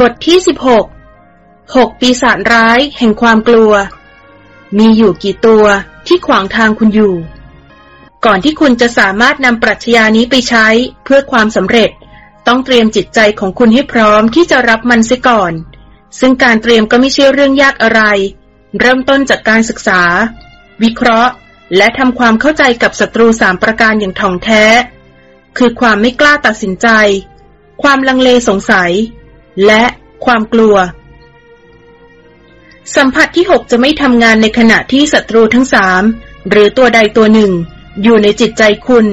บทที่16 6ปีศาจร้ายแห่งความกลัว มีอยู่กี่ตัวที่ขวางทางคุณอยู่ ก่อนที่คุณจะสามารถนำปรัชญานี้ไปใช้เพื่อความสำเร็จ ต้องเตรียมจิตใจของคุณให้พร้อมที่จะรับมันเสียก่อน ซึ่งการเตรียมก็ไม่ใช่เรื่องยากอะไร เริ่มต้นจากการศึกษา วิเคราะห์ และทำความเข้าใจกับศัตรูสามประการอย่างถ่องแท้ คือความไม่กล้าตัดสินใจ ความลังเลสงสัย และความกลัว สัมผัสที่6จะไม่ทำงานในขณะที่ศัตรูทั้งสามหรือตัวใดตัวหนึ่ง อยู่ในจิตใจคุณ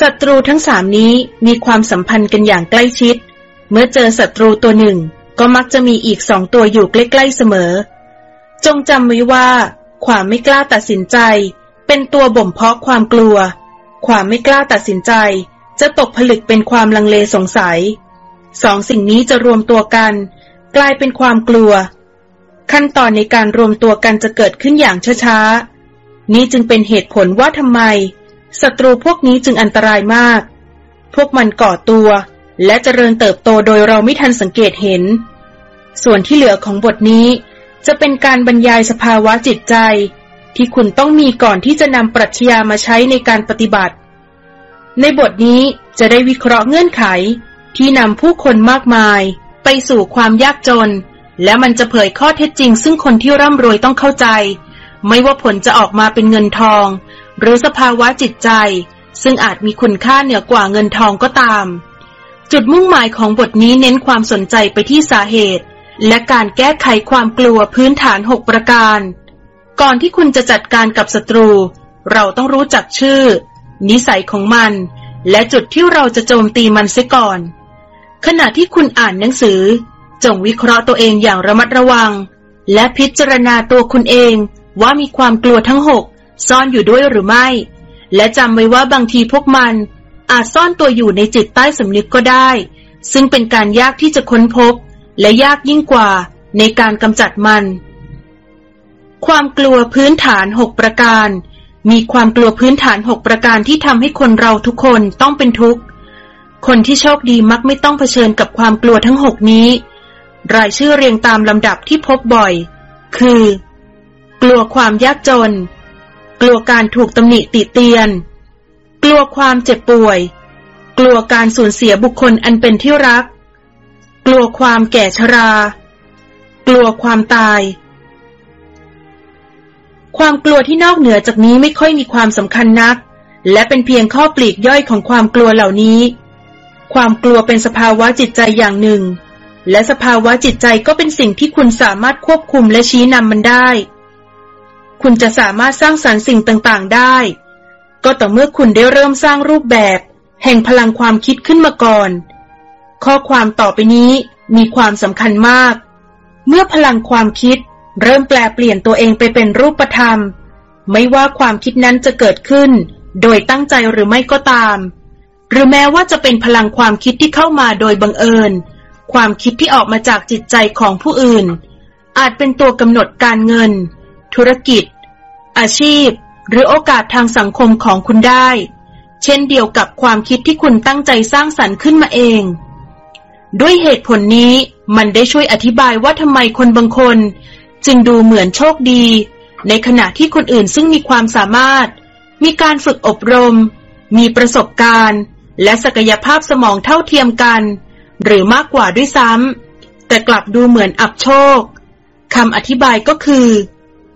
ศัตรูทั้งสามนี้มีความสัมพันธ์กันอย่างใกล้ชิด เมื่อเจอศัตรูตัวหนึ่ง ก็มักจะมีอีกสองตัวอยู่ใกล้ๆเสมอ จงจำไว้ว่า ความไม่กล้าตัดสินใจ เป็นตัวบ่มเพาะความกลัว ความไม่กล้าตัดสินใจ จะตกผลึกเป็นความลังเลสงสัย สองสิ่งนี้จะรวมตัวกัน กลายเป็นความกลัว ขั้นตอนในการรวมตัวกันจะเกิดขึ้นอย่างช้าๆ นี้จึงเป็นเหตุผลว่าทำไมศัตรูพวกนี้จึงอันตรายมาก พวกมันก่อตัว และเจริญเติบโตโดยเราไม่ทันสังเกตเห็น ส่วนที่เหลือของบทนี้ จะเป็นการบรรยายสภาวะจิตใจ ที่คุณต้องมีก่อนที่จะนำปรัชญามาใช้ในการปฏิบัติ ในบทนี้จะได้วิเคราะห์เงื่อนไข ที่นำผู้คนมากมาย ไปสู่ความยากจน และมันจะเผยข้อเท็จจริง ซึ่งคนที่ร่ำรวยต้องเข้าใจ ไม่ว่าผลจะออกมาเป็นเงินทอง หรือสภาวะจิตใจ ซึ่งอาจมีคุณค่าเหนือกว่าเงินทองก็ตาม จุดมุ่งหมายของบทนี้เน้นความสนใจไปที่สาเหตุ และการแก้ไขความกลัวพื้นฐาน6ประการ ก่อนที่คุณจะจัดการกับศัตรู เราต้องรู้จักชื่อ นิสัยของมัน และจุดที่เราจะโจมตีมันเสียก่อน ขณะที่คุณอ่านหนังสือ จงวิเคราะห์ตัวเองอย่างระมัดระวัง และพิจารณาตัวคุณเองว่ามีความกลัวทั้งหกซ่อนอยู่ด้วยหรือไม่ และจำไว้ว่าบางทีพวกมันอาจซ่อนตัวอยู่ในจิตใต้สำนึกก็ได้ ซึ่งเป็นการยากที่จะค้นพบ และยากยิ่งกว่าในการกำจัดมัน ความกลัวพื้นฐานหกประการ มีความกลัวพื้นฐานหกประการที่ทำให้คนเราทุกคนต้องเป็นทุกข์ คนที่โชคดีมักไม่ต้องเผชิญกับความกลัวทั้งหกนี้ รายชื่อเรียงตามลำดับที่พบบ่อย คือ กลัวความยากจน กลัวการถูกตำหนิติเตียน กลัวความเจ็บป่วย กลัวการสูญเสียบุคคลอันเป็นที่รัก กลัวความแก่ชรา กลัวความตาย ความกลัวที่นอกเหนือจากนี้ไม่ค่อยมีความสำคัญนัก และเป็นเพียงข้อปลีกย่อยของความกลัวเหล่านี้ ความกลัวเป็นสภาวะจิตใจอย่างหนึ่ง และสภาวะจิตใจก็เป็นสิ่งที่คุณสามารถควบคุมและชี้นำมันได้ คุณจะสามารถสร้างสรรค์สิ่งต่างๆได้ ก็ต่อเมื่อคุณได้เริ่มสร้างรูปแบบ แห่งพลังความคิดขึ้นมาก่อน ข้อความต่อไปนี้มีความสำคัญมาก เมื่อพลังความคิดเริ่มแปลเปลี่ยนตัวเองไปเป็นรูปธรรม ไม่ว่าความคิดนั้นจะเกิดขึ้น โดยตั้งใจหรือไม่ก็ตาม หรือแม้ว่าจะเป็นพลังความคิดที่เข้ามาโดยบังเอิญ ความคิดที่ออกมาจากจิตใจของผู้อื่น อาจเป็นตัวกำหนดการเงิน ธุรกิจ อาชีพ หรือโอกาสทางสังคมของคุณได้ เช่นเดียวกับความคิดที่คุณตั้งใจสร้างสรรค์ขึ้นมาเอง ด้วยเหตุผลนี้มันได้ช่วยอธิบายว่าทำไมคนบางคน จึงดูเหมือนโชคดี ในขณะที่คนอื่นซึ่งมีความสามารถ มีการฝึกอบรม มีประสบการณ์ และศักยภาพสมองเท่าเทียมกัน หรือมากกว่าด้วยซ้ำแต่กลับดูเหมือนอับโชคคำอธิบายก็คือ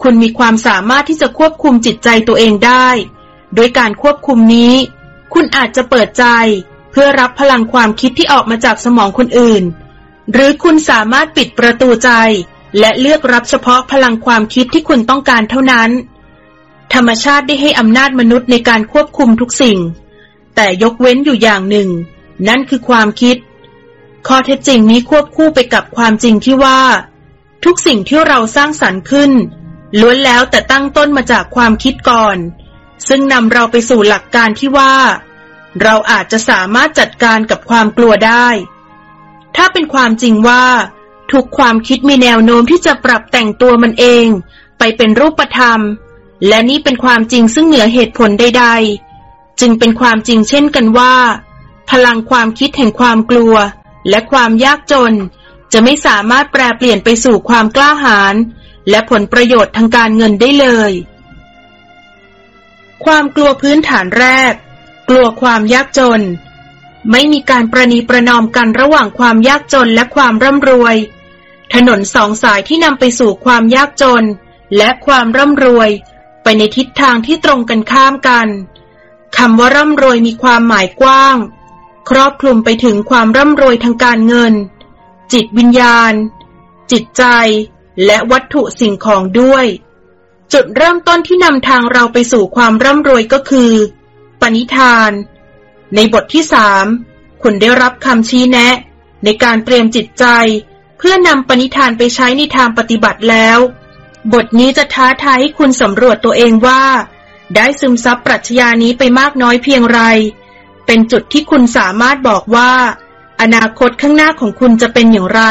คุณมีความสามารถที่จะควบคุมจิตใจตัวเองได้ โดยการควบคุมนี้ คุณอาจจะเปิดใจ เพื่อรับพลังความคิดที่ออกมาจากสมองคนอื่น หรือคุณสามารถปิดประตูใจ และเลือกรับเฉพาะพลังความคิดที่คุณต้องการเท่านั้น ธรรมชาติได้ให้อำนาจมนุษย์ในการควบคุมทุกสิ่ง แต่ยกเว้นอยู่อย่างหนึ่ง นั่นคือความคิด ข้อเท็จจริงนี้ควบคู่ไปกับความจริงที่ว่า ทุกสิ่งที่เราสร้างสรรค์ขึ้น ล้วนแล้วแต่ตั้งต้นมาจากความคิดก่อน ซึ่งนำเราไปสู่หลักการที่ว่า เราอาจจะสามารถจัดการกับความกลัวได้ ถ้าเป็นความจริงว่า ทุกความคิดมีแนวโน้มที่จะปรับแต่งตัวมันเอง ไปเป็นรูปธรรม และนี่เป็นความจริงซึ่งเหนือเหตุผลใดๆ จึงเป็นความจริงเช่นกันว่า พลังความคิดแห่งความกลัว และความยากจน จะไม่สามารถแปลเปลี่ยนไปสู่ความกล้าหาญและผลประโยชน์ทางการเงินได้เลย ความกลัวพื้นฐานแรก กลัวความยากจน ไม่มีการประนีประนอมกันระหว่างความยากจนและความร่ำรวย ถนนสองสายที่นำไปสู่ความยากจน และความร่ำรวย ไปในทิศทางที่ตรงกันข้ามกัน คำว่าร่ำรวยมีความหมายกว้าง ครอบคลุมไปถึงความร่ำรวยทางการเงิน จิตวิญญาณ จิตใจ และวัตถุสิ่งของด้วย จุดเริ่มต้นที่นำทางเราไปสู่ความร่ำรวยก็คือ ปณิธาน ในบทที่สามคุณได้รับคำชี้แนะ ในการเตรียมจิตใจ เพื่อนำปณิธานไปใช้ในทางปฏิบัติแล้ว บทนี้จะท้าทายให้คุณสำรวจตัวเองว่า ได้ซึมซับปรัชญานี้ไปมากน้อยเพียงไร เป็นจุดที่คุณสามารถบอกว่า อนาคตข้างหน้าของคุณจะเป็นอย่างไร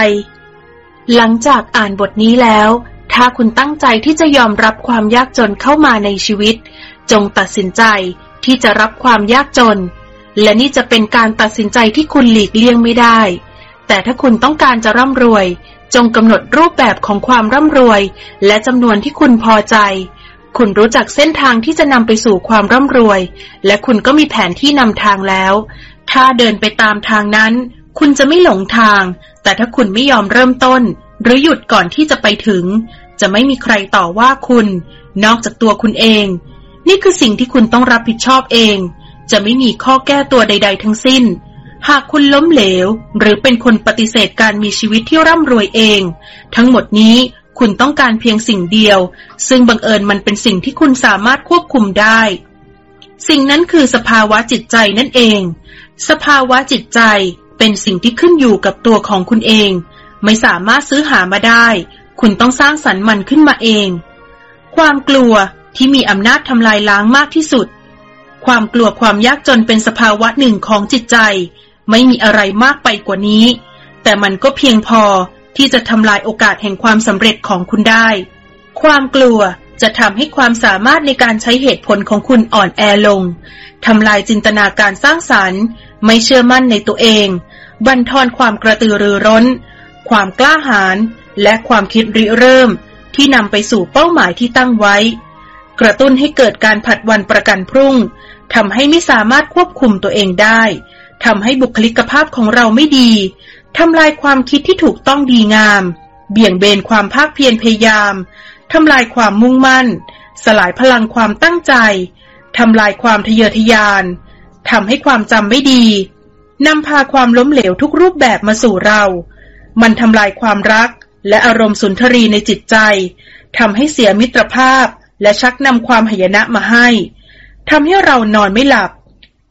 หลังจากอ่านบทนี้แล้ว ถ้าคุณตั้งใจที่จะยอมรับความยากจนเข้ามาในชีวิต จงตัดสินใจที่จะรับความยากจน และนี่จะเป็นการตัดสินใจที่คุณหลีกเลี่ยงไม่ได้ แต่ถ้าคุณต้องการจะร่ำรวย จงกำหนดรูปแบบของความร่ำรวย และจำนวนที่คุณพอใจ คุณรู้จักเส้นทางที่จะนำไปสู่ความร่ำรวย และคุณก็มีแผนที่นำทางแล้ว ถ้าเดินไปตามทางนั้น คุณจะไม่หลงทาง แต่ถ้าคุณไม่ยอมเริ่มต้น หรือหยุดก่อนที่จะไปถึง จะไม่มีใครต่อว่าคุณ นอกจากตัวคุณเอง นี่คือสิ่งที่คุณต้องรับผิดชอบเอง จะไม่มีข้อแก้ตัวใด ๆ ทั้งสิ้น หากคุณล้มเหลว หรือเป็นคนปฏิเสธการมีชีวิตที่ร่ำรวยเอง ทั้งหมดนี้ คุณต้องการเพียงสิ่งเดียว ซึ่งบังเอิญมันเป็นสิ่งที่คุณสามารถควบคุมได้ สิ่งนั้นคือสภาวะจิตใจนั่นเอง สภาวะจิตใจเป็นสิ่งที่ขึ้นอยู่กับตัวของคุณเอง ไม่สามารถซื้อหามาได้ คุณต้องสร้างสรรค์มันขึ้นมาเอง ความกลัวที่มีอำนาจทำลายล้างมากที่สุด ความกลัวความยากจนเป็นสภาวะหนึ่งของจิตใจ ไม่มีอะไรมากไปกว่านี้ แต่มันก็เพียงพอ ที่จะทำลายโอกาสแห่งความสำเร็จของคุณได้ ความกลัวจะทำให้ความสามารถในการใช้เหตุผลของคุณอ่อนแอลง ทำลายจินตนาการสร้างสรรค์ ไม่เชื่อมั่นในตัวเอง บันทอนความกระตือรือร้น ความกล้าหาญ และความคิดริเริ่ม ที่นำไปสู่เป้าหมายที่ตั้งไว้ กระตุ้นให้เกิดการผัดวันประกันพรุ่ง ทำให้ไม่สามารถควบคุมตัวเองได้ ทำให้บุคลิกภาพของเราไม่ดี ทำลายความคิดที่ถูกต้องดีงาม เบี่ยงเบนความภาคเพียรพยายามทำลายความมุ่งมั่น สลายพลังความตั้งใจทำลายความทะเยอทะยานทำให้ความจำไม่ดีนำพาความล้มเหลวทุกรูปแบบมาสู่เรา มันทำลายความรักและอารมณ์สุนทรีในจิตใจทำให้เสียมิตรภาพและชักนำความหายนะมาให้ทำให้เรานอนไม่หลับ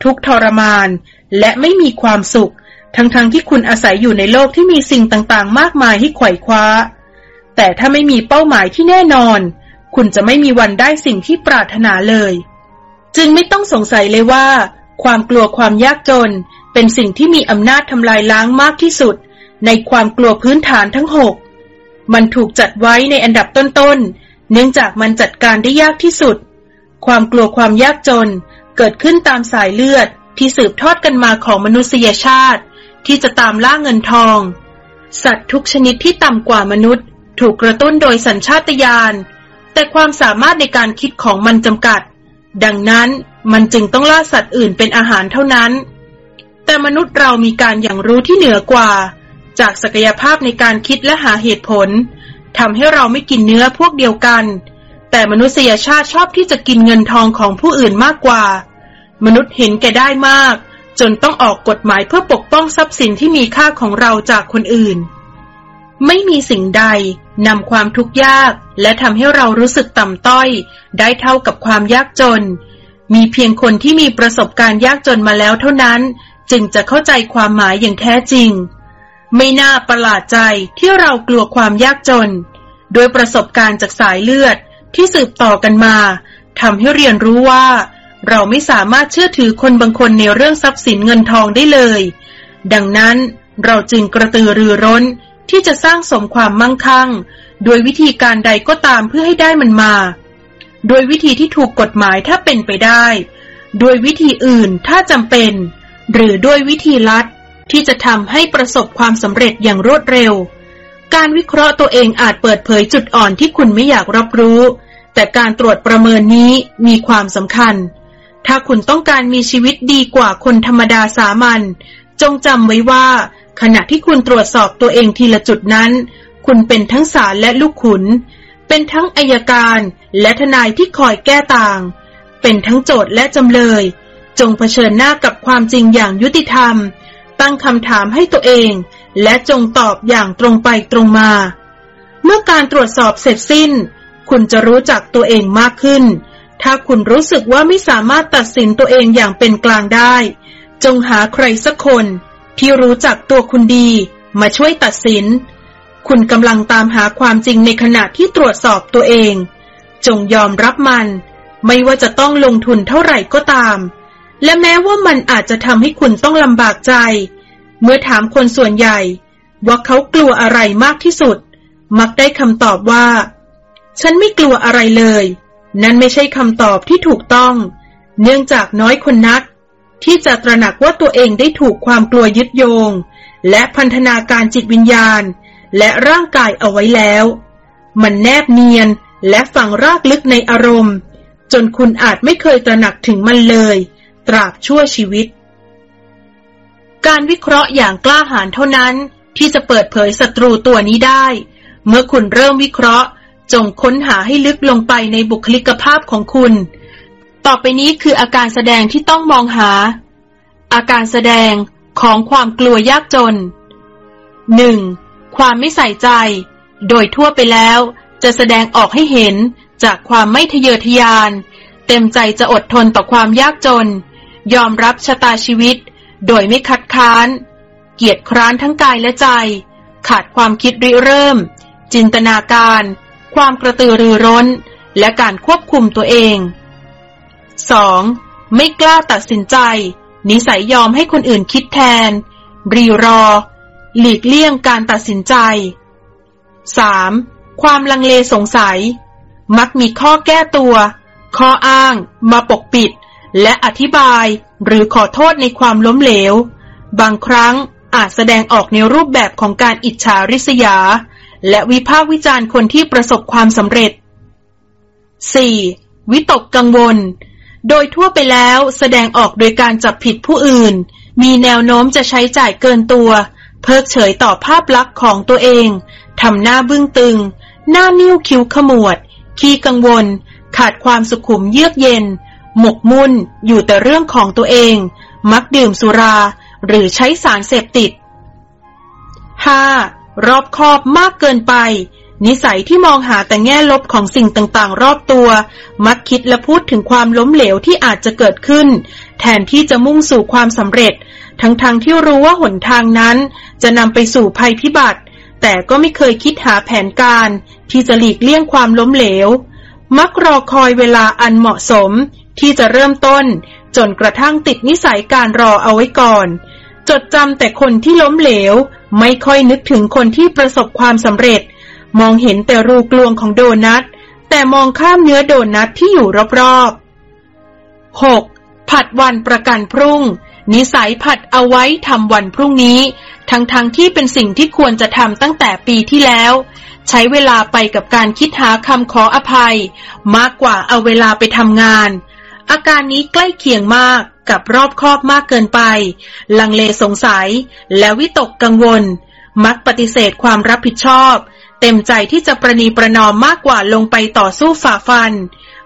ทุกทรมานและไม่มีความสุข ทั้งๆทที่คุณอาศัยอยู่ในโลกที่มีสิ่งต่างๆ มากมายให้ไขว่คว้า แต่ถ้าไม่มีเป้าหมายที่แน่นอน คุณจะไม่มีวันได้สิ่งที่ปรารถนาเลย จึงไม่ต้องสงสัยเลยว่า ความกลัวความยากจน เป็นสิ่งที่มีอำนาจทำลายล้างมากที่สุด ในความกลัวพื้นฐานทั้งหกมันถูกจัดไว้ในอันดับต้นๆ เนื่องจากมันจัดการได้ยากที่สุด ความกลัวความยากจนเกิดขึ้นตามสายเลือดที่สืบทอดกันมาของมนุษยชาติ ที่จะตามล่าเงินทอง สัตว์ทุกชนิดที่ต่ำกว่ามนุษย์ ถูกกระตุ้นโดยสัญชาตญาณ แต่ความสามารถในการคิดของมันจำกัด ดังนั้นมันจึงต้องล่าสัตว์อื่นเป็นอาหารเท่านั้น แต่มนุษย์เรามีการอย่างรู้ที่เหนือกว่า จากศักยภาพในการคิดและหาเหตุผลทำให้เราไม่กินเนื้อพวกเดียวกัน แต่มนุษยชาติชอบที่จะกินเงินทองของผู้อื่นมากกว่า มนุษย์เห็นแก่ได้มาก จนต้องออกกฎหมายเพื่อปกป้องทรัพย์สินที่มีค่าของเราจากคนอื่น ไม่มีสิ่งใดนำความทุกข์ยากและทำให้เรารู้สึกต่ำต้อย ได้เท่ากับความยากจน มีเพียงคนที่มีประสบการณ์ยากจนมาแล้วเท่านั้น จึงจะเข้าใจความหมายอย่างแท้จริง ไม่น่าประหลาดใจที่เรากลัวความยากจน โดยประสบการณ์จากสายเลือดที่สืบต่อกันมาทำให้เรียนรู้ว่า เราไม่สามารถเชื่อถือคนบางคนในเรื่องทรัพย์สินเงินทองได้เลย ดังนั้นเราจึงกระตือรือร้นที่จะสร้างสมความมั่งคั่ง โดยวิธีการใดก็ตามเพื่อให้ได้มันมา โดยวิธีที่ถูกกฎหมายถ้าเป็นไปได้ โดยวิธีอื่นถ้าจำเป็น หรือด้วยวิธีลัดที่จะทำให้ประสบความสำเร็จอย่างรวดเร็ว การวิเคราะห์ตัวเองอาจเปิดเผยจุดอ่อนที่คุณไม่อยากรับรู้ แต่การตรวจประเมินนี้มีความสำคัญ ถ้าคุณต้องการมีชีวิตดีกว่าคนธรรมดาสามัญจงจำไว้ว่า ขณะที่คุณตรวจสอบตัวเองทีละจุดนั้น คุณเป็นทั้งศาลและลูกขุน เป็นทั้งอายการและทนายที่คอยแก้ต่าง เป็นทั้งโจทย์และจำเลย จงเผชิญหน้ากับความจริงอย่างยุติธรรม ตั้งคำถามให้ตัวเอง และจงตอบอย่างตรงไปตรงมา เมื่อการตรวจสอบเสร็จสิ้น คุณจะรู้จักตัวเองมากขึ้น ถ้าคุณรู้สึกว่าไม่สามารถตัดสินตัวเองอย่างเป็นกลางได้ จงหาใครสักคน ที่รู้จักตัวคุณดี มาช่วยตัดสิน คุณกำลังตามหาความจริงในขณะที่ตรวจสอบตัวเอง จงยอมรับมัน ไม่ว่าจะต้องลงทุนเท่าไหร่ก็ตาม และแม้ว่ามันอาจจะทำให้คุณต้องลำบากใจ เมื่อถามคนส่วนใหญ่ ว่าเขากลัวอะไรมากที่สุด มักได้คำตอบว่า ฉันไม่กลัวอะไรเลย นั่นไม่ใช่คำตอบที่ถูกต้อง เนื่องจากน้อยคนนัก ที่จะตระหนักว่าตัวเองได้ถูกความกลัวยึดโยง และพันธนาการจิตวิญญาณ และร่างกายเอาไว้แล้ว มันแนบเนียนและฝังรากลึกในอารมณ์ จนคุณอาจไม่เคยตระหนักถึงมันเลย ตราบชั่วชีวิต การวิเคราะห์อย่างกล้าหาญเท่านั้นที่จะเปิดเผยศัตรูตัวนี้ได้ เมื่อคุณเริ่มวิเคราะห์ จงค้นหาให้ลึกลงไปในบุคลิกภาพของคุณ ต่อไปนี้คืออาการแสดงที่ต้องมองหา อาการแสดงของความกลัวยากจน 1. ความไม่ใส่ใจ โดยทั่วไปแล้ว จะแสดงออกให้เห็นจากความไม่ทะเยอทะยาน เต็มใจจะอดทนต่อความยากจน ยอมรับชะตาชีวิต โดยไม่คัดค้าน เกียรติคร้านทั้งกายและใจ ขาดความคิดริเริ่ม จินตนาการ ความกระตือรือร้น และการควบคุมตัวเอง 2. ไม่กล้าตัดสินใจ นิสัยยอมให้คนอื่นคิดแทน รีรอ หลีกเลี่ยงการตัดสินใจ 3. ความลังเลสงสัย มักมีข้อแก้ตัว ข้ออ้าง มาปกปิด และอธิบายหรือขอโทษในความล้มเหลว บางครั้งอาจแสดงออกในรูปแบบของการอิจฉาริษยา และวิพากษ์วิจารณ์คนที่ประสบความสำเร็จ 4. วิตกกังวล โดยทั่วไปแล้วแสดงออกโดยการจับผิดผู้อื่น มีแนวโน้มจะใช้จ่ายเกินตัว เพิกเฉยต่อภาพลักษณ์ของตัวเองทำหน้าบึ้งตึง หน้านิ้วคิ้วขมวด ขี้กังวล ขาดความสุขุมเยือกเย็น หมกมุ่น อยู่แต่เรื่องของตัวเอง มักดื่มสุรา หรือใช้สารเสพติด 5. รอบคอบมากเกินไป นิสัยที่มองหาแต่แง่ลบของสิ่งต่างๆ รอบตัว มักคิดและพูดถึงความล้มเหลวที่อาจจะเกิดขึ้น แทนที่จะมุ่งสู่ความสำเร็จ ทั้งๆทที่รู้ว่าหนทางนั้น จะนำไปสู่ภัยพิบัติ แต่ก็ไม่เคยคิดหาแผนการ ที่จะหลีกเลี่ยงความล้มเหลว มักรอคอยเวลาอันเหมาะสม ที่จะเริ่มต้น จนกระทั่งติดนิสัยการรอเอาไว้ก่อน จดจำแต่คนที่ล้มเหลว ไม่ค่อยนึกถึงคนที่ประสบความสำเร็จ มองเห็นแต่รูกลวงของโดนัท แต่มองข้ามเนื้อโดนัทที่อยู่รอบๆ 6. ผัดวันประกันพรุ่ง นิสัยผัดเอาไว้ทำวันพรุ่งนี้ ทั้งๆทที่เป็นสิ่งที่ควรจะทำตั้งแต่ปีที่แล้ว ใช้เวลาไปกับการคิดหาคำขออภัย มากกว่าเอาเวลาไปทำงาน อาการนี้ใกล้เคียงมากกับรอบครอบมากเกินไป ลังเลสงสัย และวิตกกังวล มักปฏิเสธความรับผิดชอบ เต็มใจที่จะประนีประนอมมากกว่าลงไปต่อสู้ฝ่าฟัน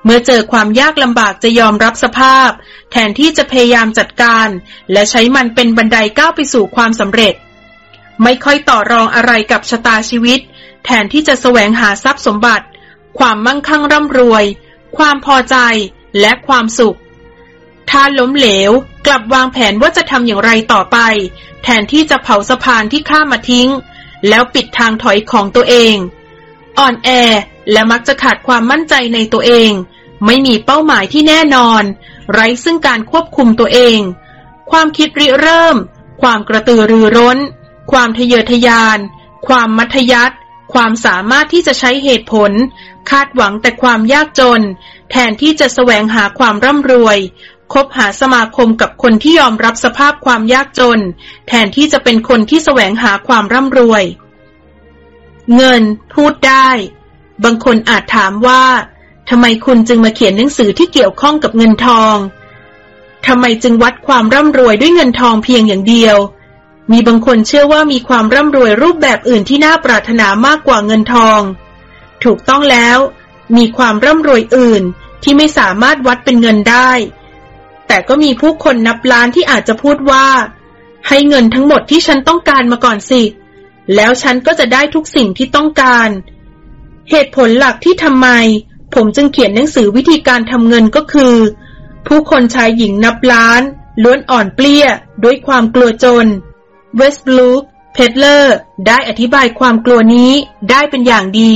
เมื่อเจอความยากลำบากจะยอมรับสภาพ แทนที่จะพยายามจัดการ และใช้มันเป็นบันไดก้าวไปสู่ความสำเร็จ ไม่ค่อยต่อรองอะไรกับชะตาชีวิต แทนที่จะแสวงหาทรัพย์สมบัติ ความมั่งคั่งร่ำรวย ความพอใจ และความสุข ถ้าล้มเหลวกลับวางแผนว่าจะทำอย่างไรต่อไป แทนที่จะเผาสะพานที่ข้ามาทิ้ง แล้วปิดทางถอยของตัวเอง อ่อนแอและมักจะขาดความมั่นใจในตัวเอง ไม่มีเป้าหมายที่แน่นอน ไร้ซึ่งการควบคุมตัวเอง ความคิดริเริ่ม ความกระตือรือร้น ความทะเยอทะยาน ความมัธยัติความสามารถที่จะใช้เหตุผล คาดหวังแต่ความยากจน แทนที่จะแสวงหาความร่ำรวย คบหาสมาคมกับคนที่ยอมรับสภาพความยากจน แทนที่จะเป็นคนที่แสวงหาความร่ำรวย เงิน พูดได้ บางคนอาจถามว่าทำไมคุณจึงมาเขียนหนังสือที่เกี่ยวข้องกับเงินทองทำไมจึงวัดความร่ำรวยด้วยเงินทองเพียงอย่างเดียว มีบางคนเชื่อว่ามีความร่ำรวยรูปแบบอื่นที่น่าปรารถนามากกว่าเงินทอง ถูกต้องแล้ว มีความร่ำรวยอื่นที่ไม่สามารถวัดเป็นเงินได้ แต่ก็มีผู้คนนับล้านที่อาจจะพูดว่า ให้เงินทั้งหมดที่ฉันต้องการมาก่อนสิ แล้วฉันก็จะได้ทุกสิ่งที่ต้องการ เหตุผลหลักที่ทำไม ผมจึงเขียนหนังสือวิธีการทำเงินก็คือ ผู้คนชายหญิงนับล้าน ล้วนอ่อนเปลี้ย ด้วยความกลัวจน เวสบลูคเพดเลอร์ ได้อธิบายความกลัวนี้ได้เป็นอย่างดี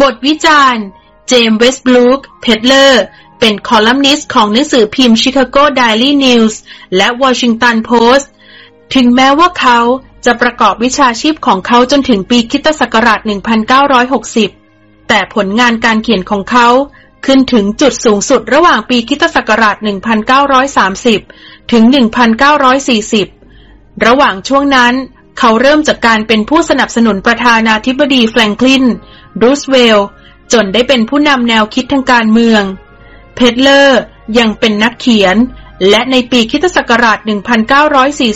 บทวิจารณ์ เจมส์เวสต์บลูคเพดเลอร์ เป็นคอลัมนิสต์ของหนังสือพิมพ์ Chicago Daily News และ Washington Post ถึงแม้ว่าเขาจะประกอบวิชาชีพของเขาจนถึงปีคริสต์ศักราช 1960 แต่ผลงานการเขียนของเขาขึ้นถึงจุดสูงสุดระหว่างปีคริสต์ศักราช 1930 ถึง 1940 ระหว่างช่วงนั้น เขาเริ่มจากการเป็นผู้สนับสนุนประธานาธิบดีแฟรงคลินรูสเวลล์จนได้เป็นผู้นำแนวคิดทางการเมือง เพดเลอร์ยังเป็นนักเขียน และในปีคิตศักราช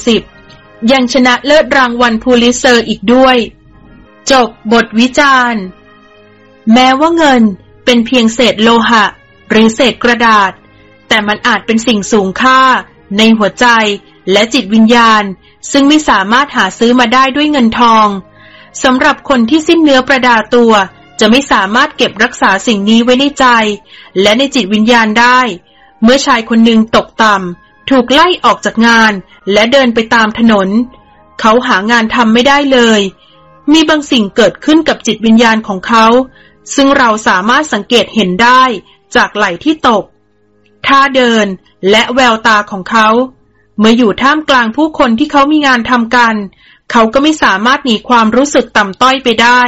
1940 ยังชนะเลิศรางวัลพูลิเซอร์อีกด้วย จบบทวิจารณ์ แม้ว่าเงินเป็นเพียงเศษโลหะ หรือเศษกระดาษ แต่มันอาจเป็นสิ่งสูงค่า ในหัวใจและจิตวิญญาณ ซึ่งไม่สามารถหาซื้อมาได้ด้วยเงินทองสำหรับคนที่สิ้นเนื้อประดาตัว จะไม่สามารถเก็บรักษาสิ่งนี้ไว้ในใจ และในจิตวิญญาณได้ เมื่อชายคนหนึ่งตกต่ำถูกไล่ออกจากงาน และเดินไปตามถนน เขาหางานทำไม่ได้เลย มีบางสิ่งเกิดขึ้นกับจิตวิญญาณของเขา ซึ่งเราสามารถสังเกตเห็นได้จากไหล่ที่ตกท่าเดินและแววตาของเขา เมื่ออยู่ท่ามกลางผู้คนที่เขามีงานทำกัน เขาก็ไม่สามารถหนีความรู้สึกต่ำต้อยไปได้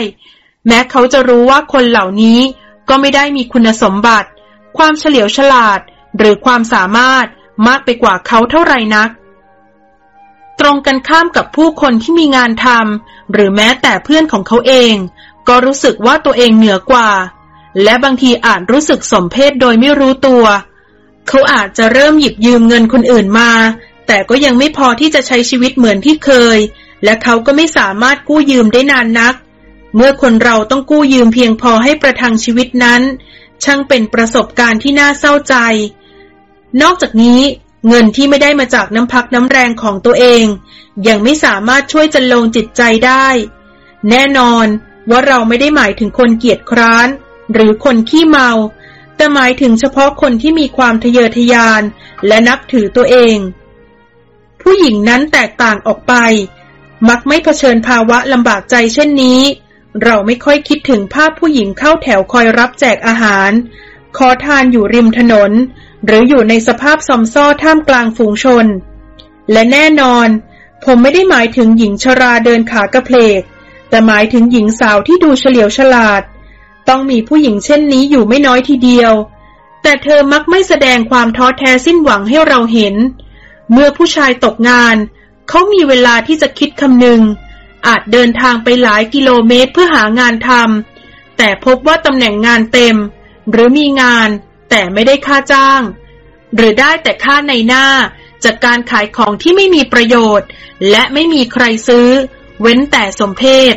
แม้เขาจะรู้ว่าคนเหล่านี้ก็ไม่ได้มีคุณสมบัติ ความเฉลียวฉลาด หรือความสามารถมากไปกว่าเขาเท่าไรนัก ตรงกันข้ามกับผู้คนที่มีงานทำหรือแม้แต่เพื่อนของเขาเอง ก็รู้สึกว่าตัวเองเหนือกว่า และบางทีอาจรู้สึกสมเพศโดยไม่รู้ตัว เขาอาจจะเริ่มหยิบยืมเงินคนอื่นมา แต่ก็ยังไม่พอที่จะใช้ชีวิตเหมือนที่เคย และเขาก็ไม่สามารถกู้ยืมได้นานนัก เมื่อคนเราต้องกู้ยืมเพียงพอให้ประทังชีวิตนั้น ช่างเป็นประสบการณ์ที่น่าเศร้าใจ นอกจากนี้เงินที่ไม่ได้มาจากน้ำพักน้ำแรงของตัวเอง ยังไม่สามารถช่วยจันลงจิตใจได้ แน่นอนว่าเราไม่ได้หมายถึงคนเกียจคร้าน หรือคนขี้เมา แต่หมายถึงเฉพาะคนที่มีความทะเยอทะยาน และนับถือตัวเอง ผู้หญิงนั้นแตกต่างออกไป มักไม่เผชิญภาวะลำบากใจเช่นนี้ เราไม่ค่อยคิดถึงภาพผู้หญิงเข้าแถวคอยรับแจกอาหาร ขอทานอยู่ริมถนน หรืออยู่ในสภาพซอมซ่อท่ามกลางฝูงชน และแน่นอน ผมไม่ได้หมายถึงหญิงชราเดินขากระเพลก แต่หมายถึงหญิงสาวที่ดูเฉลียวฉลาด ต้องมีผู้หญิงเช่นนี้อยู่ไม่น้อยทีเดียวแต่เธอมักไม่แสดงความท้อแท้สิ้นหวังให้เราเห็น เมื่อผู้ชายตกงาน เขามีเวลาที่จะคิดคำนึง อาจเดินทางไปหลายกิโลเมตรเพื่อหางานทำแต่พบว่าตำแหน่งงานเต็ม หรือมีงาน แต่ไม่ได้ค่าจ้าง หรือได้แต่ค่าในหน้า จากการขายของที่ไม่มีประโยชน์ และไม่มีใครซื้อ เว้นแต่สมเพศ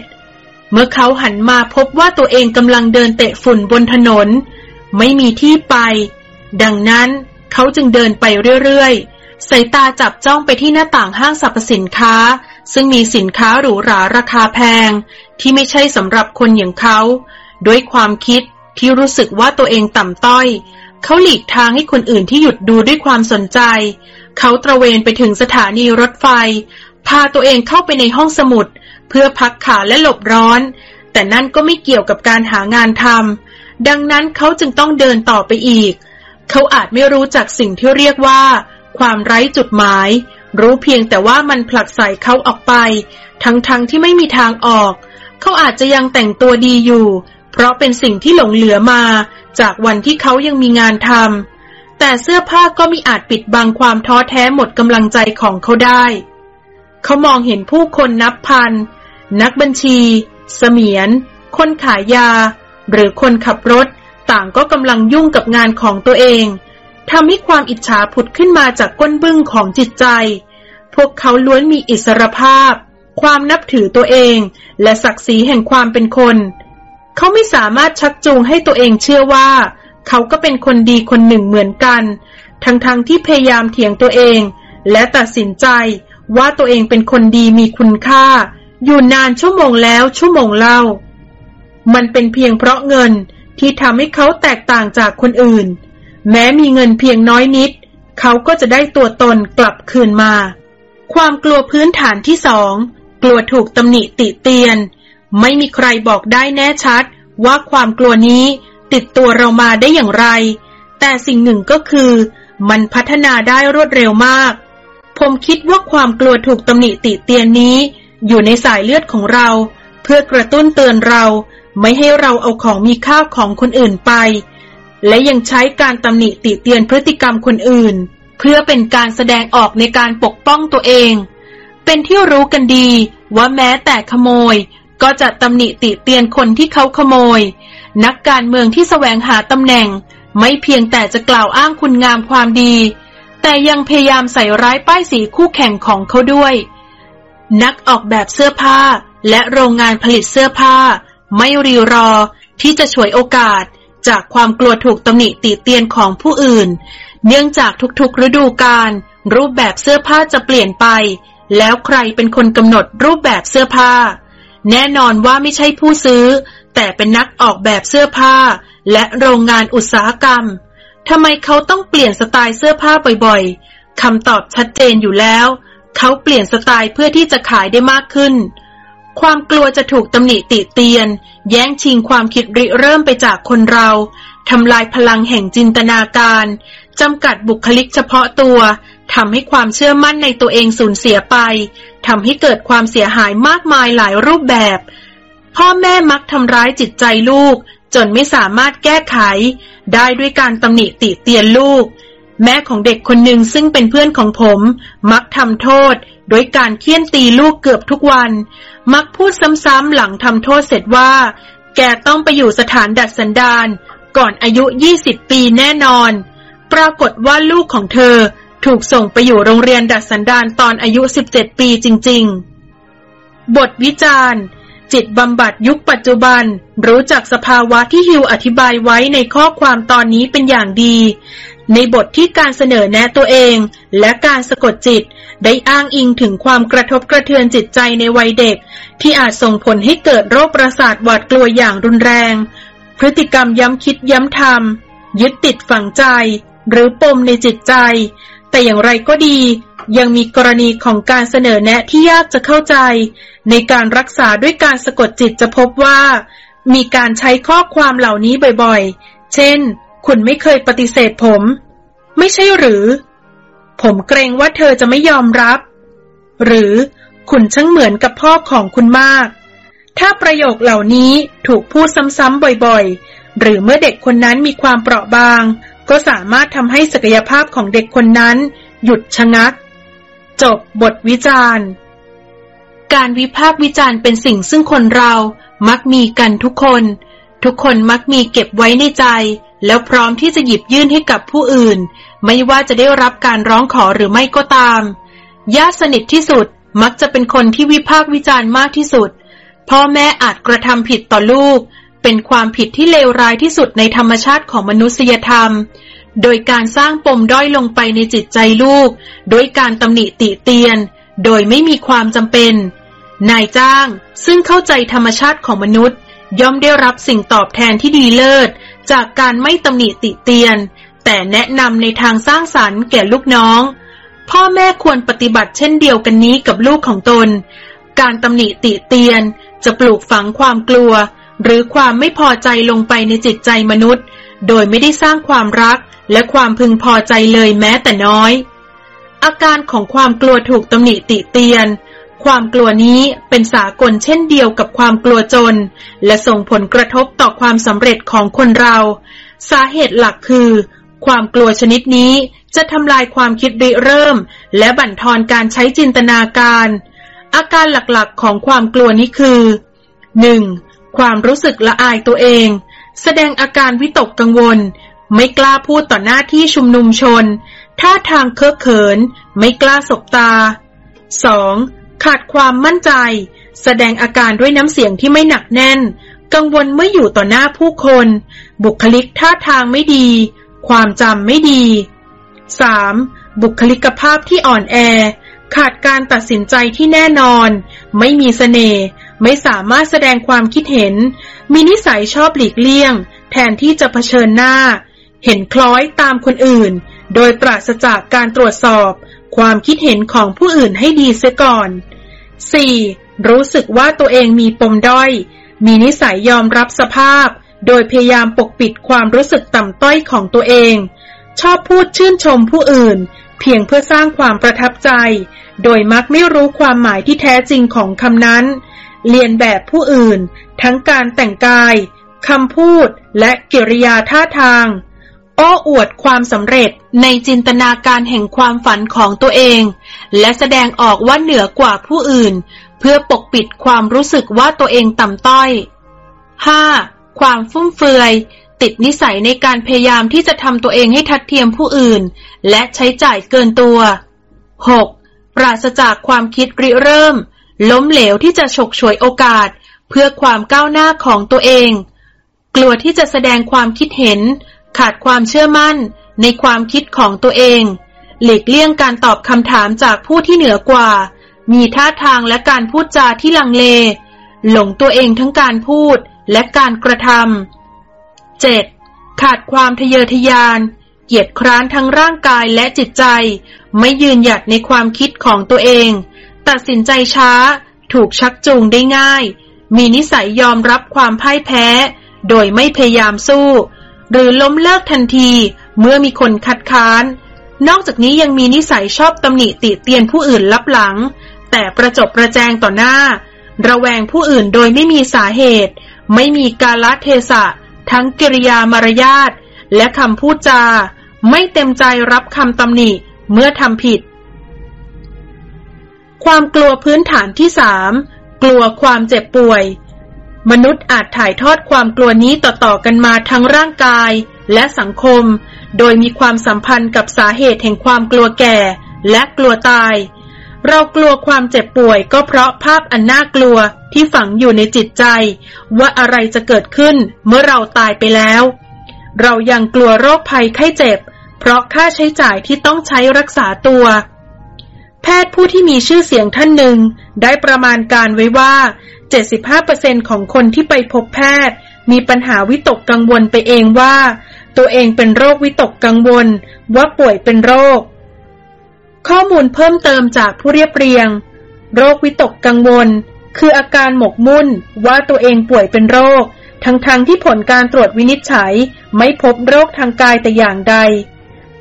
เมื่อเขาหันมาพบว่าตัวเองกำลังเดินเตะฝุ่นบนถนน ไม่มีที่ไป ดังนั้นเขาจึงเดินไปเรื่อยๆ สายตาจับจ้องไปที่หน้าต่างห้างสรรพสินค้า ซึ่งมีสินค้าหรูหราราคาแพง ที่ไม่ใช่สำหรับคนอย่างเขา ด้วยความคิดที่รู้สึกว่าตัวเองต่ำต้อย เขาหลีกทางให้คนอื่นที่หยุดดูด้วยความสนใจ เขาตระเวนไปถึงสถานีรถไฟ พาตัวเองเข้าไปในห้องสมุด เพื่อพักขาและหลบร้อน แต่นั่นก็ไม่เกี่ยวกับการหางานทำดังนั้นเขาจึงต้องเดินต่อไปอีก เขาอาจไม่รู้จักสิ่งที่เรียกว่า ความไร้จุดหมาย รู้เพียงแต่ว่ามันผลักใส่เขาออกไป ทั้งๆทที่ไม่มีทางออก เขาอาจจะยังแต่งตัวดีอยู่ เพราะเป็นสิ่งที่หลงเหลือมา จากวันที่เขายังมีงานทำแต่เสื้อผ้าก็มีอาจปิดบังความท้อแท้หมดกำลังใจของเขาได้ เขามองเห็นผู้คนนับพัน นักบัญชี เสมียน คนขายยา หรือคนขับรถ ต่างก็กำลังยุ่งกับงานของตัวเอง ทำให้ความอิจฉาผุดขึ้นมาจากก้นบึ้งของจิตใจ พวกเขาล้วนมีอิสรภาพ ความนับถือตัวเอง และศักดิ์ศรีแห่งความเป็นคน เขาไม่สามารถชักจูงให้ตัวเองเชื่อว่า เขาก็เป็นคนดีคนหนึ่งเหมือนกัน ทั้งๆทที่พยายามเถียงตัวเอง และตัดสินใจว่าตัวเองเป็นคนดีมีคุณค่า อยู่นานชั่วโมงแล้วชั่วโมงเล่า มันเป็นเพียงเพราะเงินที่ทำให้เขาแตกต่างจากคนอื่น แม้มีเงินเพียงน้อยนิด เขาก็จะได้ตัวตนกลับคืนมา ความกลัวพื้นฐานที่สอง กลัวถูกตำหนิติเตียน ไม่มีใครบอกได้แน่ชัด ว่าความกลัวนี้ติดตัวเรามาได้อย่างไร แต่สิ่งหนึ่งก็คือ มันพัฒนาได้รวดเร็วมาก ผมคิดว่าความกลัวถูกตำหนิติเตียนนี้ อยู่ในสายเลือดของเรา เพื่อกระตุ้นเตือนเรา ไม่ให้เราเอาของมีค่าของคนอื่นไป และยังใช้การตำหนิติเตียนพฤติกรรมคนอื่น เพื่อเป็นการแสดงออกในการปกป้องตัวเอง เป็นที่รู้กันดีว่าแม้แต่ขโมย ก็จะตำหนิติเตียนคนที่เขาขโมย นักการเมืองที่แสวงหาตำแหน่ง ไม่เพียงแต่จะกล่าวอ้างคุณงามความดี แต่ยังพยายามใส่ร้ายป้ายสีคู่แข่งของเขาด้วย นักออกแบบเสื้อผ้าและโรงงานผลิตเสื้อผ้า ไม่รีรอที่จะฉวยโอกาส จากความกลัวถูกตำหนิติเตียนของผู้อื่น เนื่องจากทุกๆ ฤดูกาลรูปแบบเสื้อผ้าจะเปลี่ยนไป แล้วใครเป็นคนกำหนดรูปแบบเสื้อผ้า แน่นอนว่าไม่ใช่ผู้ซื้อ แต่เป็นนักออกแบบเสื้อผ้า และโรงงานอุตสาหกรรมทำไมเขาต้องเปลี่ยนสไตล์เสื้อผ้าบ่อยๆคำตอบชัดเจนอยู่แล้ว เขาเปลี่ยนสไตล์เพื่อที่จะขายได้มากขึ้น ความกลัวจะถูกตำหนิติเตียน แย่งชิงความคิดริเริ่มไปจากคนเราทำลายพลังแห่งจินตนาการจำกัดบุคลิกเฉพาะตัวทำให้ความเชื่อมั่นในตัวเองสูญเสียไปทำให้เกิดความเสียหายมากมายหลายรูปแบบ พ่อแม่มักทำร้ายจิตใจลูก จนไม่สามารถแก้ไข ได้ด้วยการตำหนิติเตียนลูก แม่ของเด็กคนหนึ่งซึ่งเป็นเพื่อนของผม มักทำโทษ โดยการเคี่ยนตีลูกเกือบทุกวัน มักพูดซ้ำๆหลังทำโทษเสร็จว่า แกต้องไปอยู่สถานดัดสันดานก่อนอายุ 20 ปีแน่นอน ปรากฏว่าลูกของเธอถูกส่งไปอยู่โรงเรียนดัดสันดานตอนอายุ 17 ปีจริง ๆ บทวิจารณ์ จิตบำบัดยุคปัจจุบัน รู้จักสภาวะที่ฮิวอธิบายไว้ในข้อความตอนนี้เป็นอย่างดี ในบทที่การเสนอแนะตัวเอง และการสะกดจิต ได้อ้างอิงถึงความกระทบกระเทือนจิตใจในวัยเด็ก ที่อาจส่งผลให้เกิดโรคประสาทหวาดกลัวอย่างรุนแรง พฤติกรรมย้ำคิดย้ำทำยึดติดฝังใจ หรือปมในจิตใจ แต่อย่างไรก็ดี ยังมีกรณีของการเสนอแนะที่ยากจะเข้าใจ ในการรักษาด้วยการสะกดจิตจะพบว่า มีการใช้ข้อความเหล่านี้บ่อยๆ เช่น คุณไม่เคยปฏิเสธผม ไม่ใช่หรือ ผมเกรงว่าเธอจะไม่ยอมรับ หรือคุณช่างเหมือนกับพ่อของคุณมาก ถ้าประโยคเหล่านี้ถูกพูดซ้ำๆบ่อยๆ หรือเมื่อเด็กคนนั้นมีความเปราะบาง ก็สามารถทำให้ศักยภาพของเด็กคนนั้น หยุดชะงัก จบบทวิจารณ์ การวิพากษ์วิจารณ์เป็นสิ่งซึ่งคนเรามักมีกันทุกคน ทุกคนมักมีเก็บไว้ในใจ แล้วพร้อมที่จะหยิบยื่นให้กับผู้อื่น ไม่ว่าจะได้รับการร้องขอหรือไม่ก็ตาม ญาติสนิทที่สุดมักจะเป็นคนที่วิพากษ์วิจารณ์มากที่สุด พ่อแม่อาจกระทำผิดต่อลูก เป็นความผิดที่เลวร้ายที่สุดในธรรมชาติของมนุษยธรรม โดยการสร้างปมด้อยลงไปในจิตใจลูก โดยการตำหนิติเตียน โดยไม่มีความจำเป็น นายจ้างซึ่งเข้าใจธรรมชาติของมนุษย์ ย่อมได้รับสิ่งตอบแทนที่ดีเลิศ จากการไม่ตำหนิติเตียน แต่แนะนำในทางสร้างสรรค์แก่ลูกน้อง พ่อแม่ควรปฏิบัติเช่นเดียวกันนี้กับลูกของตน การตำหนิติเตียนจะปลูกฝังความกลัว หรือความไม่พอใจลงไปในจิตใจมนุษย์ โดยไม่ได้สร้างความรัก และความพึงพอใจเลยแม้แต่น้อย อาการของความกลัวถูกตำหนิติเตียน ความกลัวนี้เป็นสากลเช่นเดียวกับความกลัวจน และส่งผลกระทบต่อความสำเร็จของคนเรา สาเหตุหลักคือ ความกลัวชนิดนี้จะทำลายความคิดริเริ่ม และบั่นทอนการใช้จินตนาการ อาการหลักๆของความกลัวนี้คือ 1. ความรู้สึกละอายตัวเอง แสดงอาการวิตกกังวล ไม่กล้าพูดต่อหน้าที่ชุมนุมชน ท่าทางเคอะเขิน ไม่กล้าสบตา 2. ขาดความมั่นใจ แสดงอาการด้วยน้ำเสียงที่ไม่หนักแน่น กังวลเมื่ออยู่ต่อหน้าผู้คน บุคลิกท่าทางไม่ดี ความจำไม่ดี 3. บุคลิกภาพที่อ่อนแอ ขาดการตัดสินใจที่แน่นอน ไม่มีเสน่ห์ไม่สามารถแสดงความคิดเห็น มีนิสัยชอบหลีกเลี่ยง แทนที่จะเผชิญหน้า เห็นคล้อยตามคนอื่น โดยปราศจากการตรวจสอบ ความคิดเห็นของผู้อื่นให้ดีเสียก่อน 4. รู้สึกว่าตัวเองมีปมด้อย มีนิสัยยอมรับสภาพ โดยพยายามปกปิดความรู้สึกต่ำต้อยของตัวเอง ชอบพูดชื่นชมผู้อื่น เพียงเพื่อสร้างความประทับใจ โดยมักไม่รู้ความหมายที่แท้จริงของคำนั้น เรียนแบบผู้อื่น ทั้งการแต่งกายคำพูดและกิริยาท่าทาง โอ้อวดความสำเร็จในจินตนาการแห่งความฝันของตัวเอง และแสดงออกว่าเหนือกว่าผู้อื่น เพื่อปกปิดความรู้สึกว่าตัวเองต่ำต้อย 5. ความฟุ่มเฟือย ติดนิสัยในการพยายามที่จะทำตัวเองให้ทัดเทียมผู้อื่น และใช้จ่ายเกินตัว 6. ปราศจากความคิดริเริ่ม ล้มเหลวที่จะฉกฉวยโอกาส เพื่อความก้าวหน้าของตัวเอง กลัวที่จะแสดงความคิดเห็น ขาดความเชื่อมั่นในความคิดของตัวเอง หลีกเลี่ยงการตอบคำถามจากผู้ที่เหนือกว่า มีท่าทางและการพูดจาที่ลังเล หลงตัวเองทั้งการพูดและการกระทำ 7. ขาดความทะเยอทะยาน เกียจคร้านทั้งร่างกายและจิตใจ ไม่ยืนหยัดในความคิดของตัวเอง ตัดสินใจช้า ถูกชักจูงได้ง่าย มีนิสัยยอมรับความพ่ายแพ้ โดยไม่พยายามสู้ หรือล้มเลิกทันทีเมื่อมีคนคัดค้าน นอกจากนี้ยังมีนิสัยชอบตำหนิติเตียนผู้อื่นลับหลัง แต่ประจบประแจงต่อหน้า ระแวงผู้อื่นโดยไม่มีสาเหตุ ไม่มีกาลเทศะ ทั้งกิริยามารยาทและคำพูดจา ไม่เต็มใจรับคำตำหนิเมื่อทำผิด ความกลัวพื้นฐานที่สามกลัวความเจ็บป่วย มนุษย์อาจถ่ายทอดความกลัวนี้ต่อๆกันมาทั้งร่างกายและสังคม โดยมีความสัมพันธ์กับสาเหตุแห่งความกลัวแก่ และกลัวตาย เรากลัวความเจ็บป่วยก็เพราะภาพอันน่ากลัวที่ฝังอยู่ในจิตใจ ว่าอะไรจะเกิดขึ้นเมื่อเราตายไปแล้ว เรายังกลัวโรคภัยไข้เจ็บ เพราะค่าใช้จ่ายที่ต้องใช้รักษาตัว แพทย์ผู้ที่มีชื่อเสียงท่านหนึ่ง ได้ประมาณการไว้ว่า 75%ของคนที่ไปพบแพทย์ มีปัญหาวิตกกังวลไปเองว่า ตัวเองเป็นโรควิตกกังวล ว่าป่วยเป็นโรค ข้อมูลเพิ่มเติมจากผู้เรียบเรียง โรควิตกกังวล คืออาการหมกมุ่นว่าตัวเองป่วยเป็นโรค ทั้งๆทที่ผลการตรวจวินิจฉัย ไม่พบโรคทางกายแต่อย่างใด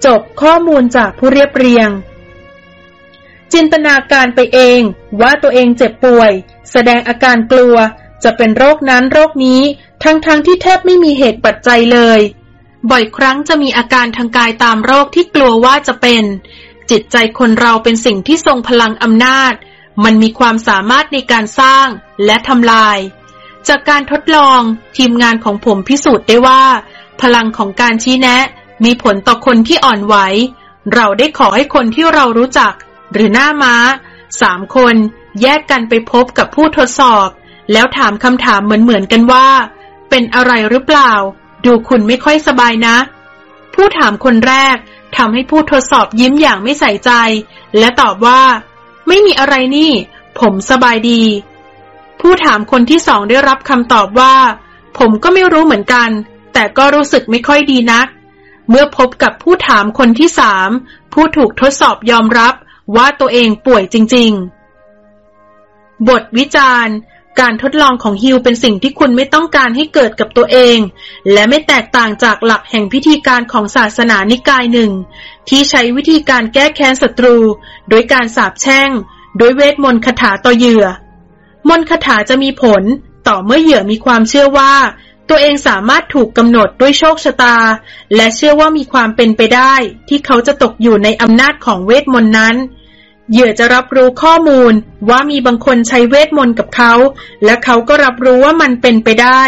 จบข้อมูลจากผู้เรียบเรียง จินตนาการไปเองว่าตัวเองเจ็บป่วย แสดงอาการกลัว จะเป็นโรคนั้นโรคนี้ ทั้งๆทที่แทบไม่มีเหตุปัจจัยเลย บ่อยครั้งจะมีอาการทางกายตามโรคที่กลัวว่าจะเป็น จิตใจคนเราเป็นสิ่งที่ทรงพลังอำนาจ มันมีความสามารถในการสร้างและทำลาย จากการทดลองทีมงานของผมพิสูจน์ได้ว่า พลังของการชี้แนะ มีผลต่อคนที่อ่อนไหว เราได้ขอให้คนที่เรารู้จัก หรือหน้าม้าสามคนแยกกันไปพบกับผู้ทดสอบ แล้วถามคำถามเหมือนๆกันว่า เป็นอะไรหรือเปล่า ดูคุณไม่ค่อยสบายนะ ผู้ถามคนแรกทำให้ผู้ทดสอบยิ้มอย่างไม่ใส่ใจ และตอบว่า ไม่มีอะไรนี่ ผมสบายดี ผู้ถามคนที่สองได้รับคำตอบว่า ผมก็ไม่รู้เหมือนกัน แต่ก็รู้สึกไม่ค่อยดีนัก เมื่อพบกับผู้ถามคนที่สามผู้ถูกทดสอบยอมรับ ว่าตัวเองป่วยจริง ๆ บทวิจารณ์ การทดลองของฮิวเป็นสิ่งที่คุณไม่ต้องการให้เกิดกับตัวเอง และไม่แตกต่างจากหลักแห่งพิธีการของศาสนานิกายหนึ่ง ที่ใช้วิธีการแก้แค้นศัตรู โดยการสาบแช่ง โดยเวทมนต์คาถาต่อเหยื่อ มนต์คาถาจะมีผลต่อเมื่อเหยื่อมีความเชื่อว่าตัวเองสามารถถูกกำหนดด้วยโชคชะตา และเชื่อว่ามีความเป็นไปได้ ที่เขาจะตกอยู่ในอำนาจของเวทมนต์นั้น เหยื่อจะรับรู้ข้อมูลว่ามีบางคนใช้เวทมนต์กับเขา และเขาก็รับรู้ว่ามันเป็นไปได้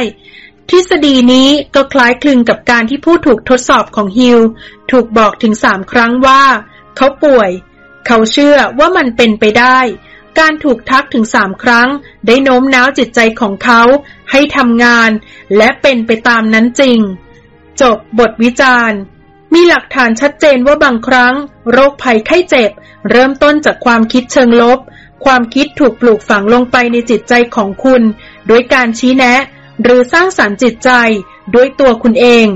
ทฤษฎีนี้ก็คล้ายคลึงกับการที่ผู้ถูกทดสอบของฮิลถูกบอกถึงสามครั้งว่า เขาป่วย เขาเชื่อว่ามันเป็นไปได้ การถูกทักถึงสามครั้ง ได้โน้มน้าวจิตใจของเขา ให้ทำงาน และเป็นไปตามนั้นจริง จบบทวิจารณ์ มีหลักฐานชัดเจนว่าบางครั้ง โรคภัยไข้เจ็บ เริ่มต้นจากความคิดเชิงลบ ความคิดถูกปลูกฝังลงไปในจิตใจของคุณ โดยการชี้แนะ หรือสร้างสารรค์จิตใจด้วยตัวคุณเอง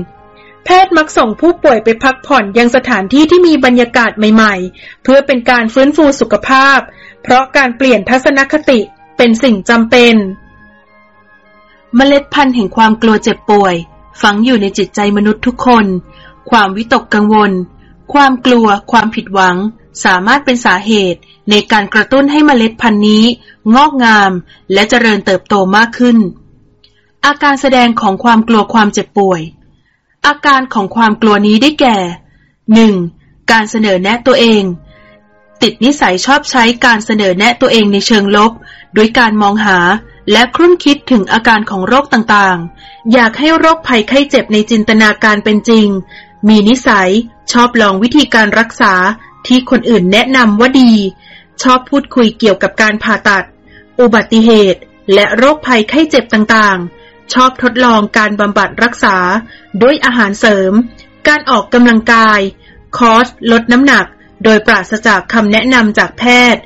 แพทย์มักส่งผู้ป่วยไปพักผ่อนยังสถานที่ที่มีบรรยากาศใหม่ ๆ เพื่อเป็นการฟื้นฟูสุขภาพ เพราะการเปลี่ยนทัศนคติเป็นสิ่งจำเป็นเมล็ดพันธุ์แห่งความกลัวเจ็บป่วย ฝังอยู่ในจิตใจมนุษย์ทุกคน ความวิตกกังวล ความกลัว ความผิดหวัง สามารถเป็นสาเหตุในการกระตุ้นให้เมล็ดพันธุ์นี้ งอกงาม และเจริญเติบโตมากขึ้น อาการแสดงของความกลัวความเจ็บป่วย อาการของความกลัวนี้ได้แก่ 1. การเสนอแนะตัวเอง ติดนิสัยชอบใช้การเสนอแนะตัวเองในเชิงลบ โดยการมองหาและครุ่นคิดถึงอาการของโรคต่างๆ อยากให้โรคภัยไข้เจ็บในจินตนาการเป็นจริง มีนิสัย ชอบลองวิธีการรักษาที่คนอื่นแนะนำว่าดี ชอบพูดคุยเกี่ยวกับการผ่าตัด อุบัติเหตุ และโรคภัยไข้เจ็บต่างๆ ชอบทดลองการบำบัดรักษา ด้วยอาหารเสริม การออกกำลังกาย คอร์สลดน้ำหนัก โดยปราศจากคำแนะนำจากแพทย์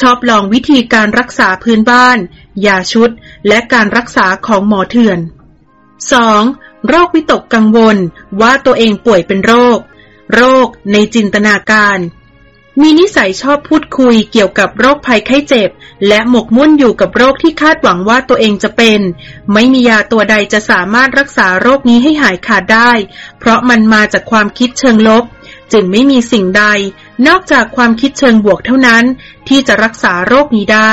ชอบลองวิธีการรักษาพื้นบ้าน ยาชุด และการรักษาของหมอเถื่อน 2. โรควิตกกังวลว่าตัวเองป่วยเป็นโรค โรคในจินตนาการ มีนิสัยชอบพูดคุยเกี่ยวกับโรคภัยไข้เจ็บ และหมกมุ่นอยู่กับโรคที่คาดหวังว่าตัวเองจะเป็น ไม่มียาตัวใดจะสามารถรักษาโรคนี้ให้หายขาดได้ เพราะมันมาจากความคิดเชิงลบ จึงไม่มีสิ่งใด นอกจากความคิดเชิงบวกเท่านั้น ที่จะรักษาโรคนี้ได้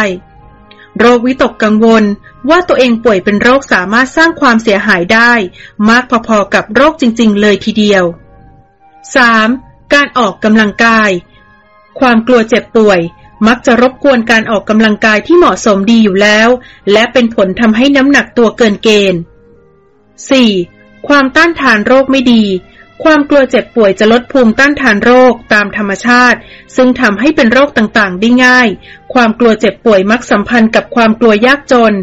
โรควิตกกังวล ว่าตัวเองป่วยเป็นโรคสามารถสร้างความเสียหายได้ มากพอๆกับโรคจริง ๆ เลยทีเดียว 3. การออกกำลังกาย ความกลัวเจ็บป่วย มักจะรบกวนการออกกำลังกายที่เหมาะสมดีอยู่แล้ว และเป็นผลทำให้น้ำหนักตัวเกินเกณฑ์ 4. ความต้านทานโรคไม่ดี ความกลัวเจ็บป่วยจะลดภูมิต้านทานโรคตามธรรมชาติ ซึ่งทำให้เป็นโรคต่างๆ ได้ง่าย ความกลัวเจ็บป่วยมักสัมพันธ์กับความกลัวยากจน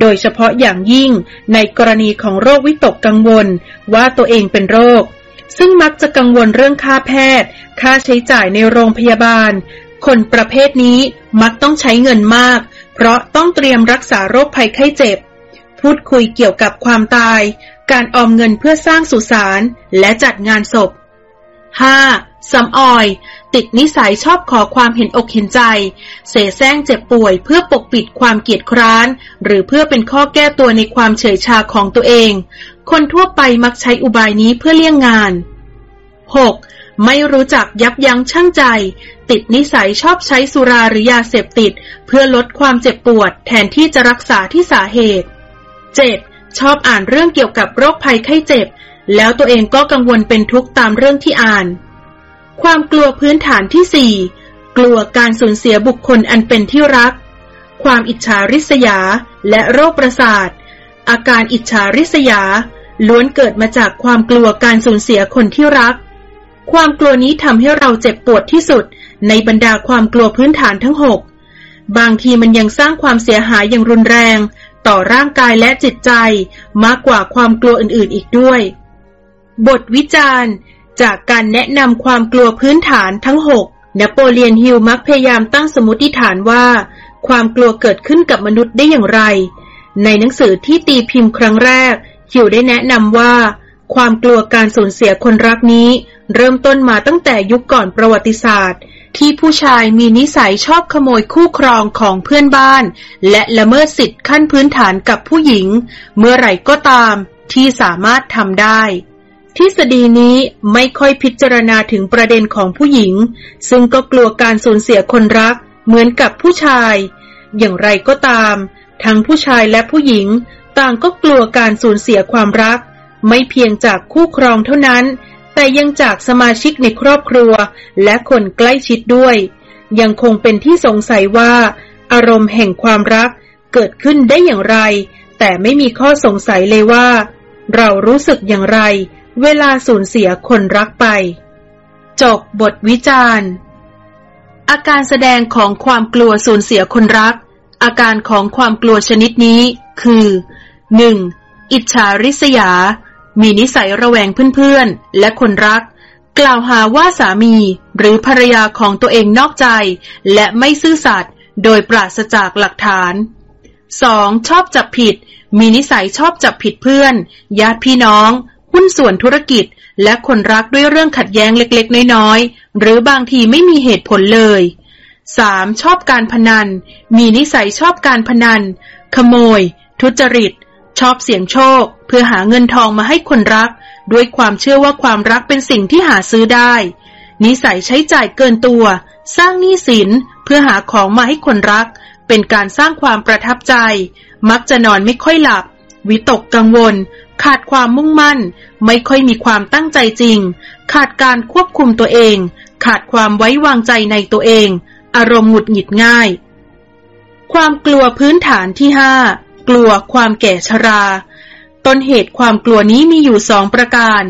โดยเฉพาะอย่างยิ่งในกรณีของโรควิตกกังวล ว่าตัวเองเป็นโรค ซึ่งมักจะกังวลเรื่องค่าแพทย์ ค่าใช้จ่ายในโรงพยาบาล คนประเภทนี้มักต้องใช้เงินมาก เพราะต้องเตรียมรักษาโรคภัยไข้เจ็บ พูดคุยเกี่ยวกับความตาย การออมเงินเพื่อสร้างสุสานและจัดงานศพ 5. สำออย ติดนิสัยชอบขอความเห็นอกเห็นใจ เสแสร้งเจ็บป่วยเพื่อปกปิดความเกียดคร้าน หรือเพื่อเป็นข้อแก้ตัวในความเฉยชาของตัวเอง คนทั่วไปมักใช้อุบายนี้เพื่อเลี่ยงงาน 6. ไม่รู้จักยับยั้งชั่งใจ ติดนิสัยชอบใช้สุราหรือยาเสพติด เพื่อลดความเจ็บปวดแทนที่จะรักษาที่สาเหตุ 7. ชอบอ่านเรื่องเกี่ยวกับโรคภัยไข้เจ็บ แล้วตัวเองก็กังวลเป็นทุกข์ตามเรื่องที่อ่าน ความกลัวพื้นฐานที่สี่กลัวการสูญเสียบุคคลอันเป็นที่รัก ความอิจฉาริษยา และโรคประสาท อาการอิจฉาริษยา ล้วนเกิดมาจากความกลัวการสูญเสียคนที่รัก ความกลัวนี้ทำให้เราเจ็บปวดที่สุด ในบรรดาความกลัวพื้นฐานทั้งหกบางทีมันยังสร้างความเสียหายอย่างรุนแรง ต่อร่างกายและจิตใจมากกว่าความกลัวอื่นๆอีกด้วย บทวิจารณ์ จากการแนะนำความกลัวพื้นฐานทั้งหกนโปเลียนฮิลมักพยายามตั้งสมมติฐานว่า ความกลัวเกิดขึ้นกับมนุษย์ได้อย่างไร ในหนังสือที่ตีพิมพ์ครั้งแรกฮิลได้แนะนำว่า ความกลัวการสูญเสียคนรักนี้ เริ่มต้นมาตั้งแต่ยุคก่อนประวัติศาสตร์ ที่ผู้ชายมีนิสัยชอบขโมยคู่ครองของเพื่อนบ้าน และละเมิดสิทธิ์ขั้นพื้นฐานกับผู้หญิง เมื่อไหร่ก็ตามที่สามารถทำได้ ทฤษฎีนี้ไม่ค่อยพิจารณาถึงประเด็นของผู้หญิง ซึ่งก็กลัวการสูญเสียคนรัก เหมือนกับผู้ชาย อย่างไรก็ตาม ทั้งผู้ชายและผู้หญิง ต่างก็กลัวการสูญเสียความรัก ไม่เพียงจากคู่ครองเท่านั้น แต่ยังจากสมาชิกในครอบครัว และคนใกล้ชิดด้วย ยังคงเป็นที่สงสัยว่า อารมณ์แห่งความรักเกิดขึ้นได้อย่างไร แต่ไม่มีข้อสงสัยเลยว่า เรารู้สึกอย่างไร เวลาสูญเสียคนรักไป จบบทวิจารณ์ อาการแสดงของความกลัวสูญเสียคนรัก อาการของความกลัวชนิดนี้คือ 1. อิจฉาริษยา มีนิสัยระแวงเพื่อนๆ และคนรัก กล่าวหาว่าสามีหรือภรรยาของตัวเองนอกใจ และไม่ซื่อสัตย์โดยปราศจากหลักฐาน 2. ชอบจับผิด มีนิสัยชอบจับผิดเพื่อน ญาติพี่น้อง หุ้นส่วนธุรกิจ และคนรักด้วยเรื่องขัดแย้งเล็กๆ น้อยๆ หรือบางทีไม่มีเหตุผลเลย 3. ชอบการพนัน มีนิสัยชอบการพนัน ขโมย ทุจริต ชอบเสี่ยงโชค เพื่อหาเงินทองมาให้คนรัก ด้วยความเชื่อว่าความรักเป็นสิ่งที่หาซื้อได้ นิสัยใช้จ่ายเกินตัว สร้างหนี้สินเพื่อหาของมาให้คนรัก เป็นการสร้างความประทับใจ มักจะนอนไม่ค่อยหลับ วิตกกังวล ขาดความมุ่งมั่น ไม่ค่อยมีความตั้งใจจริง ขาดการควบคุมตัวเอง ขาดความไว้วางใจในตัวเอง อารมณ์หงุดหงิดง่าย ความกลัวพื้นฐานที่ห้า กลัวความแก่ชรา ต้นเหตุความกลัวนี้มีอยู่สองประการ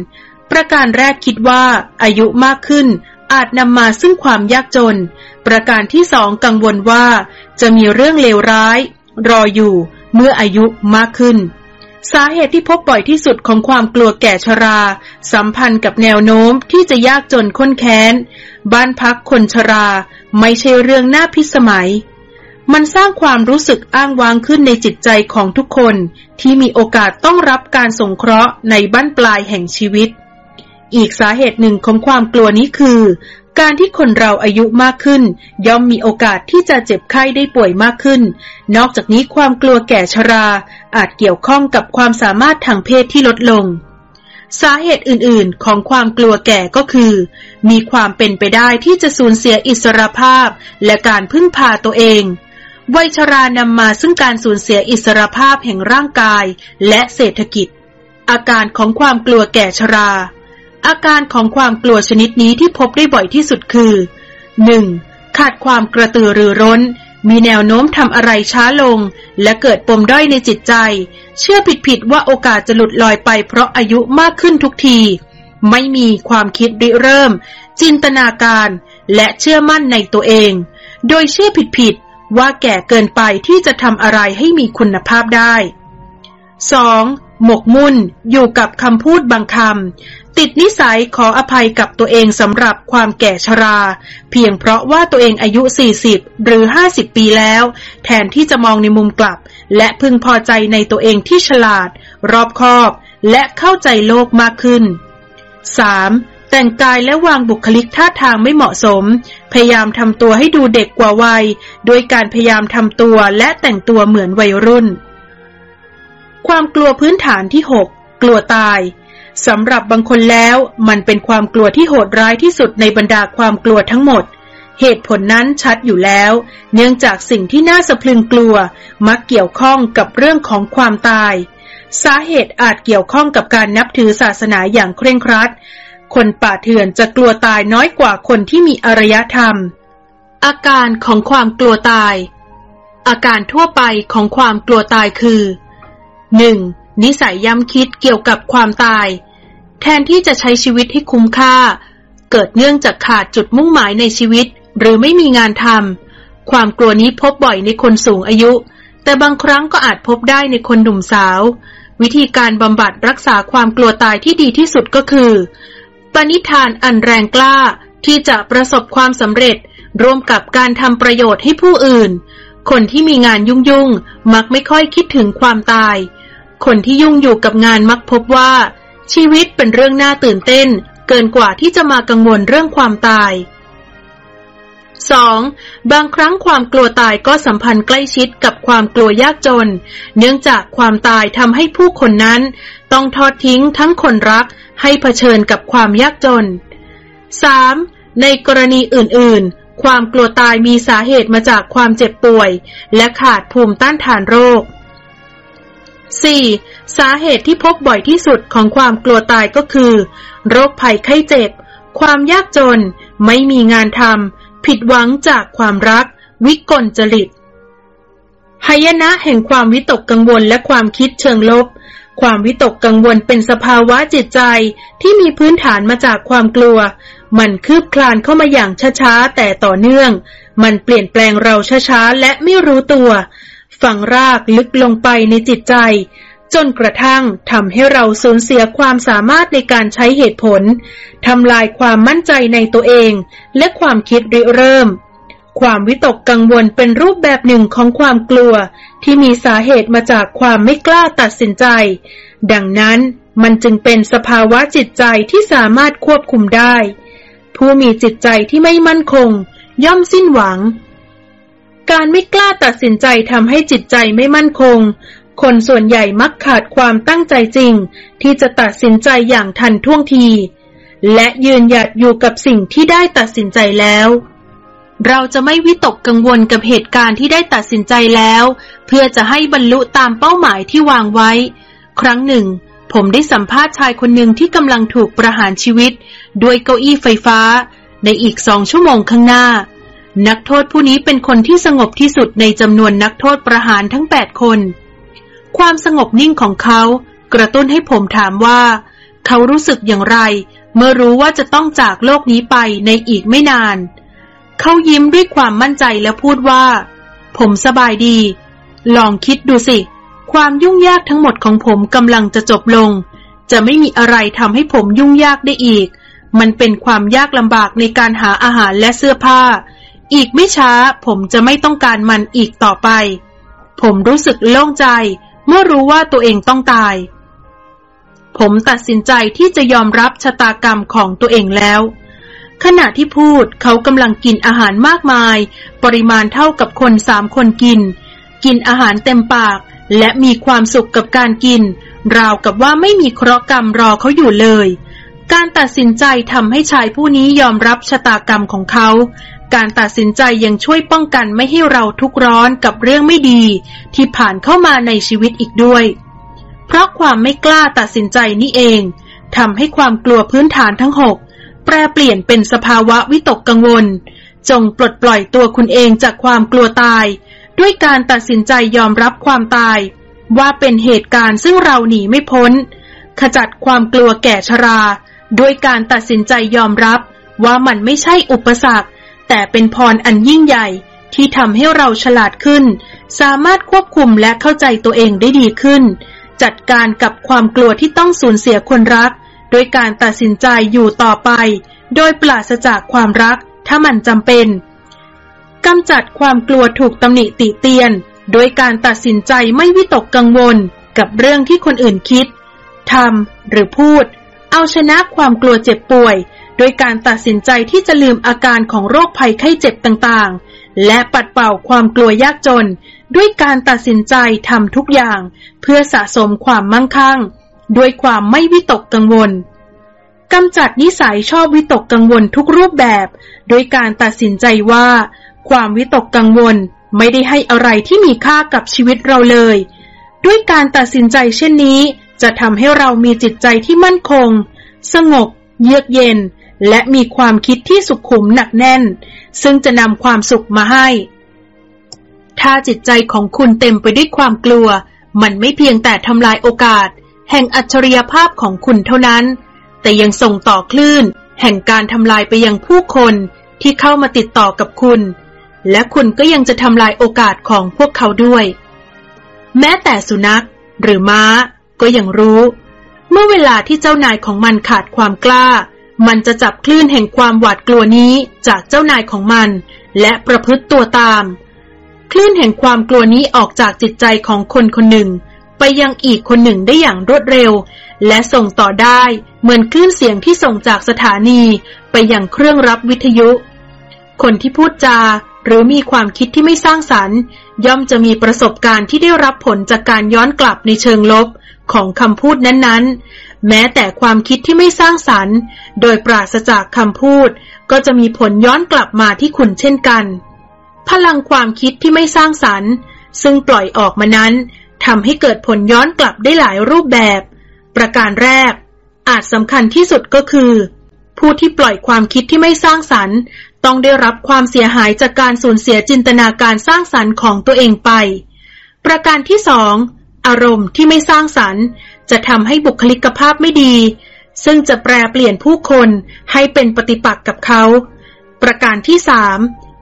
ประการแรกคิดว่าอายุมากขึ้นอาจนำมาซึ่งความยากจน ประการที่สองกังวลว่า จะมีเรื่องเลวร้าย รออยู่เมื่ออายุมากขึ้น สาเหตุที่พบบ่อยที่สุดของความกลัวแก่ชรา สัมพันธ์กับแนวโน้มที่จะยากจนค้นแค้น บ้านพักคนชรา ไม่ใช่เรื่องน่าพิสมัย มันสร้างความรู้สึกอ้างว้างขึ้นในจิตใจของทุกคนที่มีโอกาสต้องรับการสงเคราะห์ในบั้นปลายแห่งชีวิต อีกสาเหตุหนึ่งของความกลัวนี้คือ การที่คนเราอายุมากขึ้น ย่อมมีโอกาสที่จะเจ็บไข้ได้ป่วยมากขึ้น นอกจากนี้ความกลัวแก่ชรา อาจเกี่ยวข้องกับความสามารถทางเพศที่ลดลงสาเหตุอื่น ๆ ของความกลัวแก่ก็คือ มีความเป็นไปได้ที่จะสูญเสียอิสรภาพ และการพึ่งพาตัวเอง วัยชรานำมาซึ่งการสูญเสียอิสรภาพแห่งร่างกายและเศรษฐกิจ อาการของความกลัวแก่ชรา อาการของความกลัวชนิดนี้ที่พบได้บ่อยที่สุดคือ 1. ขาดความกระตือรือร้น มีแนวโน้มทำอะไรช้าลง และเกิดปมด้อยในจิตใจ เชื่อผิดๆว่าโอกาสจะหลุดลอยไปเพราะอายุมากขึ้นทุกที ไม่มีความคิดริเริ่ม จินตนาการ และเชื่อมั่นในตัวเอง โดยเชื่อผิดๆ ว่าแก่เกินไปที่จะทำอะไรให้มีคุณภาพได้ 2. หมกมุ่น อยู่กับคำพูดบางคำติดนิสัยขออภัยกับตัวเองสำหรับความแก่ชรา เพียงเพราะว่าตัวเองอายุ 40 หรือ 50 ปีแล้ว แทนที่จะมองในมุมกลับ และพึงพอใจในตัวเองที่ฉลาด รอบคอบ และเข้าใจโลกมากขึ้น 3. แต่งกายและวางบุคลิกท่าทางไม่เหมาะสม พยายามทำตัวให้ดูเด็กกว่าวัย โดยการพยายามทำตัวและแต่งตัวเหมือนวัยรุ่น ความกลัวพื้นฐานที่ 6 กลัวตายสำหรับบางคนแล้วมันเป็นความกลัวที่โหดร้ายที่สุดในบรรดาความกลัวทั้งหมด เหตุผลนั้นชัดอยู่แล้ว เนื่องจากสิ่งที่น่าสะพรึงกลัว มักเกี่ยวข้องกับเรื่องของความตาย สาเหตุอาจเกี่ยวข้องกับการนับถือศาสนาอย่างเคร่งครัด คนป่าเถื่อนจะกลัวตายน้อยกว่าคนที่มีอารยธรรม อาการของความกลัวตาย อาการทั่วไปของความกลัวตายคือ 1. นิสัยย้ำคิดเกี่ยวกับความตาย แทนที่จะใช้ชีวิตให้คุ้มค่า เกิดเนื่องจากขาดจุดมุ่งหมายในชีวิต หรือไม่มีงานทำความกลัวนี้พบบ่อยในคนสูงอายุ แต่บางครั้งก็อาจพบได้ในคนหนุ่มสาว วิธีการบำบัดรักษาความกลัวตายที่ดีที่สุดก็คือ ปณิธานอันแรงกล้าที่จะประสบความสำเร็จ ร่วมกับการทำประโยชน์ให้ผู้อื่น คนที่มีงานยุ่งๆ มักไม่ค่อยคิดถึงความตาย คนที่ยุ่งอยู่กับงานมักพบว่า ชีวิตเป็นเรื่องน่าตื่นเต้น เกินกว่าที่จะมากังวลเรื่องความตาย 2. บางครั้งความกลัวตายก็สัมพันธ์ใกล้ชิดกับความกลัวยากจน เนื่องจากความตายทำให้ผู้คนนั้น ต้องทอดทิ้งทั้งคนรักให้เผชิญกับความยากจน 3. ในกรณีอื่น ๆ ความกลัวตายมีสาเหตุมาจากความเจ็บป่วย และขาดภูมิต้านทานโรค 4. สาเหตุที่พบบ่อยที่สุดของความกลัวตายก็คือ โรคภัยไข้เจ็บ ความยากจน ไม่มีงานทำ ผิดหวังจากความรัก วิกลจริตหายนะแห่งความวิตกกังวลและความคิดเชิงลบ ความวิตกกังวลเป็นสภาวะจิตใจที่มีพื้นฐานมาจากความกลัว มันคืบคลานเข้ามาอย่างช้าๆแต่ต่อเนื่อง มันเปลี่ยนแปลงเราช้าๆและไม่รู้ตัวฝังรากลึกลงไปในจิตใจ จนกระทั่งทำให้เราสูญเสียความสามารถในการใช้เหตุผลทำลายความมั่นใจในตัวเอง และความคิดริเริ่ม ความวิตกกังวลเป็นรูปแบบหนึ่งของความกลัว ที่มีสาเหตุมาจากความไม่กล้าตัดสินใจ ดังนั้นมันจึงเป็นสภาวะจิตใจที่สามารถควบคุมได้ ผู้มีจิตใจที่ไม่มั่นคง ย่อมสิ้นหวัง การไม่กล้าตัดสินใจทำให้จิตใจไม่มั่นคง คนส่วนใหญ่มักขาดความตั้งใจจริง ที่จะตัดสินใจอย่างทันท่วงที และยืนหยัดอยู่กับสิ่งที่ได้ตัดสินใจแล้ว เราจะไม่วิตกกังวลกับเหตุการณ์ที่ได้ตัดสินใจแล้ว เพื่อจะให้บรรลุตามเป้าหมายที่วางไว้ ครั้งหนึ่ง ผมได้สัมภาษณ์ชายคนหนึ่งที่กำลังถูกประหารชีวิต ด้วยเก้าอี้ไฟฟ้า ในอีกสองชั่วโมงข้างหน้า นักโทษผู้นี้เป็นคนที่สงบที่สุดในจำนวนนักโทษประหารทั้งแปดคน ความสงบนิ่งของเขา กระตุ้นให้ผมถามว่า เขารู้สึกอย่างไร เมื่อรู้ว่าจะต้องจากโลกนี้ไปในอีกไม่นานเเขายิ้มด้วยความมั่นใจแล้วพูดว่า ผมสบายดี ลองคิดดูสิ ความยุ่งยากทั้งหมดของผมกำลังจะจบลง จะไม่มีอะไรทำให้ผมยุ่งยากได้อีก มันเป็นความยากลำบากในการหาอาหารและเสื้อผ้า อีกไม่ช้าผมจะไม่ต้องการมันอีกต่อไป ผมรู้สึกโล่งใจ เมื่อรู้ว่าตัวเองต้องตาย ผมตัดสินใจที่จะยอมรับชะตากรรมของตัวเองแล้ว ขณะที่พูดเขากำลังกินอาหารมากมาย ปริมาณเท่ากับคนสามคนกิน กินอาหารเต็มปาก และมีความสุขกับการกิน ราวกับว่าไม่มีเคราะห์กรรมรอเขาอยู่เลย การตัดสินใจทำให้ชายผู้นี้ยอมรับชะตากรรมของเขา การตัดสินใจยังช่วยป้องกันไม่ให้เราทุกร้อนกับเรื่องไม่ดี ที่ผ่านเข้ามาในชีวิตอีกด้วย เพราะความไม่กล้าตัดสินใจนี่เองทำให้ความกลัวพื้นฐานทั้งหก แปรเปลี่ยนเป็นสภาวะวิตกกังวล จงปลดปล่อยตัวคุณเองจากความกลัวตาย ด้วยการตัดสินใจยอมรับความตาย ว่าเป็นเหตุการณ์ซึ่งเราหนีไม่พ้น ขจัดความกลัวแก่ชรา ด้วยการตัดสินใจยอมรับว่ามันไม่ใช่อุปสรรค แต่เป็นพรอันยิ่งใหญ่ที่ทำให้เราฉลาดขึ้น สามารถควบคุมและเข้าใจตัวเองได้ดีขึ้น จัดการกับความกลัวที่ต้องสูญเสียคนรัก ด้วยการตัดสินใจอยู่ต่อไป โดยปราศจากความรักถ้ามันจำเป็นกำจัดความกลัวถูกตำหนิติเตียน โดยการตัดสินใจไม่วิตกกังวลกับเรื่องที่คนอื่นคิดทำหรือพูด เอาชนะความกลัวเจ็บป่วย โดยการตัดสินใจที่จะลืมอาการของโรคภัยไข้เจ็บต่างๆ และปัดเป่าความกลัวยากจน ด้วยการตัดสินใจทำทุกอย่าง เพื่อสะสมความมั่งคั่ง ด้วยความไม่วิตกกังวลกำจัดนิสัยชอบวิตกกังวลทุกรูปแบบโดยการตัดสินใจว่า ความวิตกกังวลไม่ได้ให้อะไรที่มีค่ากับชีวิตเราเลย ด้วยการตัดสินใจเช่นนี้ จะทำให้เรามีจิตใจที่มั่นคง สงบ เยือกเย็น และมีความคิดที่สุขุมหนักแน่น ซึ่งจะนำความสุขมาให้ ถ้าจิตใจของคุณเต็มไปด้วยความกลัว มันไม่เพียงแต่ทำลายโอกาส แห่งอัจฉริยภาพของคุณเท่านั้น แต่ยังส่งต่อคลื่น แห่งการทำลายไปยังผู้คนที่เข้ามาติดต่อกับคุณ และคุณก็ยังจะทำลายโอกาสของพวกเขาด้วย แม้แต่สุนัข หรือม้า ก็ยังรู้ เมื่อเวลาที่เจ้านายของมันขาดความกล้า มันจะจับคลื่นแห่งความหวาดกลัวนี้จากเจ้านายของมัน และประพฤติตัวตาม คลื่นแห่งความกลัวนี้ออกจากจิตใจของคนคนหนึ่ง ไปยังอีกคนหนึ่งได้อย่างรวดเร็ว และส่งต่อได้เหมือนคลื่นเสียงที่ส่งจากสถานีไปยังเครื่องรับวิทยุ คนที่พูดจาหรือมีความคิดที่ไม่สร้างสรรค์ ย่อมจะมีประสบการณ์ที่ได้รับผลจากการย้อนกลับในเชิงลบของคำพูดนั้นๆ แม้แต่ความคิดที่ไม่สร้างสรรค์ โดยปราศจากคำพูด ก็จะมีผลย้อนกลับมาที่คุณเช่นกัน พลังความคิดที่ไม่สร้างสรรค์ ซึ่งปล่อยออกมานั้น ทำให้เกิดผลย้อนกลับได้หลายรูปแบบ ประการแรก อาจสำคัญที่สุดก็คือ ผู้ที่ปล่อยความคิดที่ไม่สร้างสรรค์ ต้องได้รับความเสียหายจากการสูญเสียจินตนาการสร้างสรรค์ของตัวเองไป ประการที่สองอารมณ์ที่ไม่สร้างสรรค์ จะทำให้บุคลิกภาพไม่ดี ซึ่งจะแปรเปลี่ยนผู้คนให้เป็นปฏิปักษ์กับเขา ประการที่สาม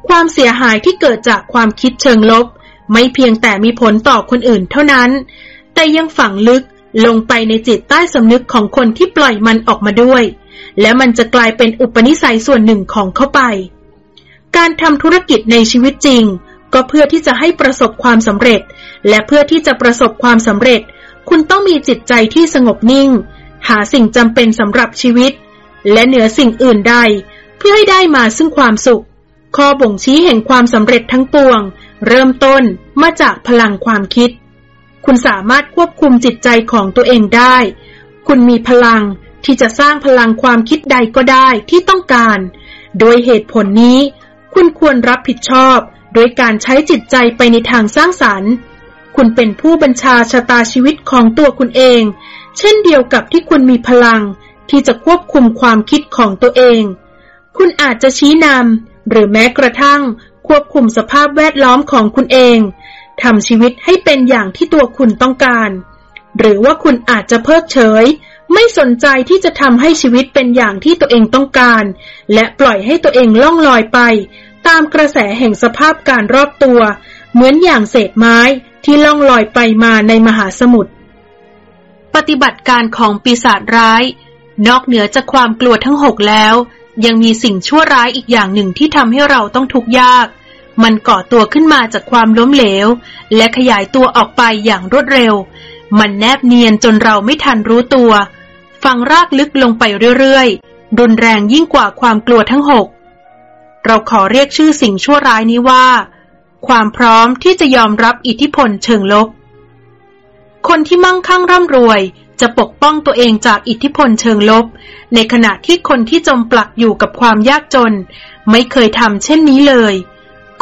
ความเสียหายที่เกิดจากความคิดเชิงลบ ไม่เพียงแต่มีผลต่อคนอื่นเท่านั้น แต่ยังฝังลึกลงไปในจิตใต้สำนึกของคนที่ปล่อยมันออกมาด้วย และมันจะกลายเป็นอุปนิสัยส่วนหนึ่งของเขาไป การทำธุรกิจในชีวิตจริง ก็เพื่อที่จะให้ประสบความสำเร็จ และเพื่อที่จะประสบความสำเร็จ คุณต้องมีจิตใจที่สงบนิ่ง หาสิ่งจำเป็นสำหรับชีวิต และเหนือสิ่งอื่นใด เพื่อให้ได้มาซึ่งความสุข ข้อบ่งชี้แห่งความสำเร็จทั้งปวง เริ่มต้นมาจากพลังความคิด คุณสามารถควบคุมจิตใจของตัวเองได้ คุณมีพลังที่จะสร้างพลังความคิดใดก็ได้ที่ต้องการ โดยเหตุผลนี้ คุณควรรับผิดชอบโดยการใช้จิตใจไปในทางสร้างสรรค์ คุณเป็นผู้บัญชาชะตาชีวิตของตัวคุณเอง เช่นเดียวกับที่คุณมีพลังที่จะควบคุมความคิดของตัวเอง คุณอาจจะชี้นำหรือแม้กระทั่ง ควบคุมสภาพแวดล้อมของคุณเองทำชีวิตให้เป็นอย่างที่ตัวคุณต้องการ หรือว่าคุณอาจจะเพิกเฉย ไม่สนใจที่จะทำให้ชีวิตเป็นอย่างที่ตัวเองต้องการ และปล่อยให้ตัวเองล่องลอยไป ตามกระแสแห่งสภาพการรอบตัว เหมือนอย่างเศษไม้ที่ล่องลอยไปมาในมหาสมุทรปฏิบัติการของปีศาจร้าย นอกเหนือจากความกลัวทั้งหกแล้ว ยังมีสิ่งชั่วร้ายอีกอย่างหนึ่งที่ทำให้เราต้องทุกข์ยาก มันก่อตัวขึ้นมาจากความล้มเหลว และขยายตัวออกไปอย่างรวดเร็ว มันแนบเนียนจนเราไม่ทันรู้ตัว ฟังรากลึกลงไปเรื่อยๆ รุนแรงยิ่งกว่าความกลัวทั้งหก เราขอเรียกชื่อสิ่งชั่วร้ายนี้ว่า ความพร้อมที่จะยอมรับอิทธิพลเชิงลบ คนที่มั่งคั่งร่ำรวย จะปกป้องตัวเองจากอิทธิพลเชิงลบ ในขณะที่คนที่จมปลักอยู่กับความยากจน ไม่เคยทำเช่นนี้เลย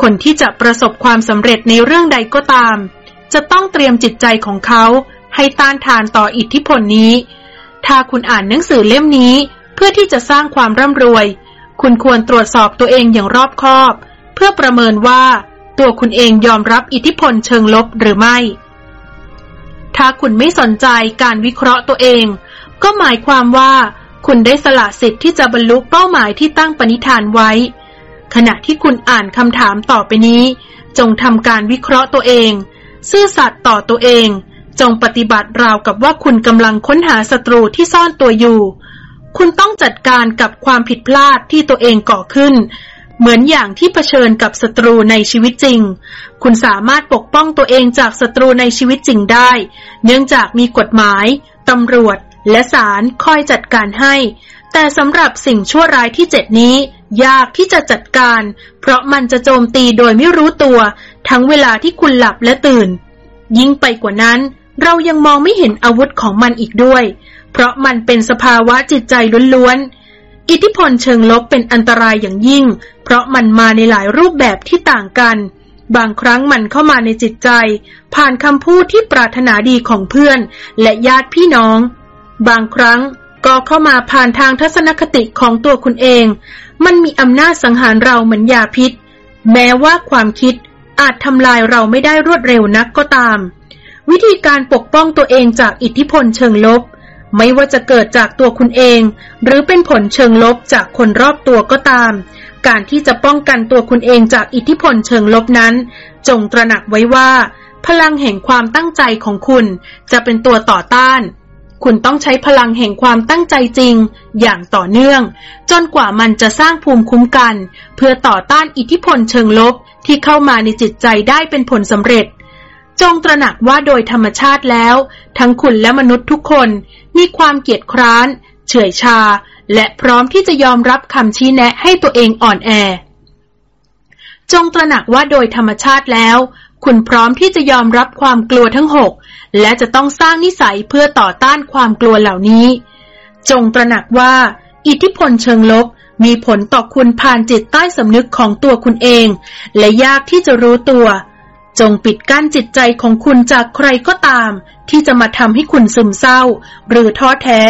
คนที่จะประสบความสำเร็จในเรื่องใดก็ตาม จะต้องเตรียมจิตใจของเขาให้ต้านทานต่ออิทธิพลนี้ ถ้าคุณอ่านหนังสือเล่มนี้ เพื่อที่จะสร้างความร่ำรวย คุณควรตรวจสอบตัวเองอย่างรอบคอบ เพื่อประเมินว่า ตัวคุณเองยอมรับอิทธิพลเชิงลบหรือไม่ ถ้าคุณไม่สนใจการวิเคราะห์ตัวเอง ก็หมายความว่าคุณได้สละสิทธิ์ที่จะบรรลุเป้าหมายที่ตั้งปณิธานไว้ ขณะที่คุณอ่านคำถามต่อไปนี้ จงทำการวิเคราะห์ตัวเอง ซื่อสัตย์ต่อตัวเอง จงปฏิบัติราวกับว่าคุณกำลังค้นหาศัตรูที่ซ่อนตัวอยู่ คุณต้องจัดการกับความผิดพลาดที่ตัวเองก่อขึ้น เหมือนอย่างที่เผชิญกับศัตรูในชีวิตจริง คุณสามารถปกป้องตัวเองจากศัตรูในชีวิตจริงได้ เนื่องจากมีกฎหมาย ตำรวจ และศาลคอยจัดการให้ แต่สำหรับสิ่งชั่วร้ายที่เจ็ดนี้ ยากที่จะจัดการ เพราะมันจะโจมตีโดยไม่รู้ตัว ทั้งเวลาที่คุณหลับและตื่น ยิ่งไปกว่านั้น เรายังมองไม่เห็นอาวุธของมันอีกด้วย เพราะมันเป็นสภาวะจิตใจล้วนๆ อิทธิพลเชิงลบเป็นอันตรายอย่างยิ่ง เพราะมันมาในหลายรูปแบบที่ต่างกัน บางครั้งมันเข้ามาในจิตใจ ผ่านคำพูดที่ปรารถนาดีของเพื่อน และญาติพี่น้อง บางครั้งก็เข้ามาผ่านทางทัศนคติของตัวคุณเอง มันมีอำนาจสังหารเราเหมือนยาพิษ แม้ว่าความคิดอาจทำลายเราไม่ได้รวดเร็วนักก็ตาม วิธีการปกป้องตัวเองจากอิทธิพลเชิงลบ ไม่ว่าจะเกิดจากตัวคุณเอง หรือเป็นผลเชิงลบจากคนรอบตัวก็ตาม การที่จะป้องกันตัวคุณเองจากอิทธิพลเชิงลบนั้น จงตระหนักไว้ว่า พลังแห่งความตั้งใจของคุณจะเป็นตัวต่อต้าน คุณต้องใช้พลังแห่งความตั้งใจจริง อย่างต่อเนื่อง จนกว่ามันจะสร้างภูมิคุ้มกัน เพื่อต่อต้านอิทธิพลเชิงลบที่เข้ามาในจิตใจได้เป็นผลสำเร็จ จงตระหนักว่าโดยธรรมชาติแล้ว ทั้งคุณและมนุษย์ทุกคนมีความเกียจคร้าน เฉื่อยชา และพร้อมที่จะยอมรับคำชี้แนะให้ตัวเองอ่อนแอ จงตระหนักว่าโดยธรรมชาติแล้ว คุณพร้อมที่จะยอมรับความกลัวทั้งหกและจะต้องสร้างนิสัยเพื่อต่อต้านความกลัวเหล่านี้ จงตระหนักว่า อิทธิพลเชิงลบมีผลต่อคุณผ่านจิตใต้สำนึกของตัวคุณเอง และยากที่จะรู้ตัว จงปิดกั้นจิตใจของคุณจากใครก็ตาม ที่จะมาทำให้คุณซึมเศร้า หรือท้อแท้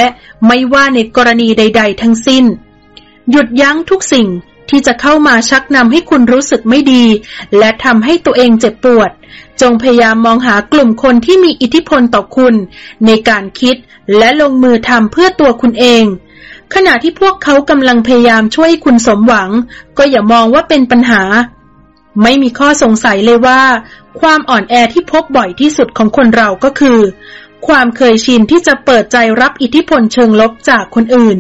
ไม่ว่าในกรณีใด ๆ ทั้งสิ้น หยุดยั้งทุกสิ่งที่จะเข้ามาชักนำให้คุณรู้สึกไม่ดี และทำให้ตัวเองเจ็บปวด จงพยายามมองหากลุ่มคนที่มีอิทธิพลต่อคุณ ในการคิดและลงมือทำเพื่อตัวคุณเอง ขณะที่พวกเขากำลังพยายามช่วยคุณสมหวัง ก็อย่ามองว่าเป็นปัญหา ไม่มีข้อสงสัยเลยว่า ความอ่อนแอที่พบบ่อยที่สุดของคนเราก็คือ ความเคยชินที่จะเปิดใจรับอิทธิพลเชิงลบจากคนอื่น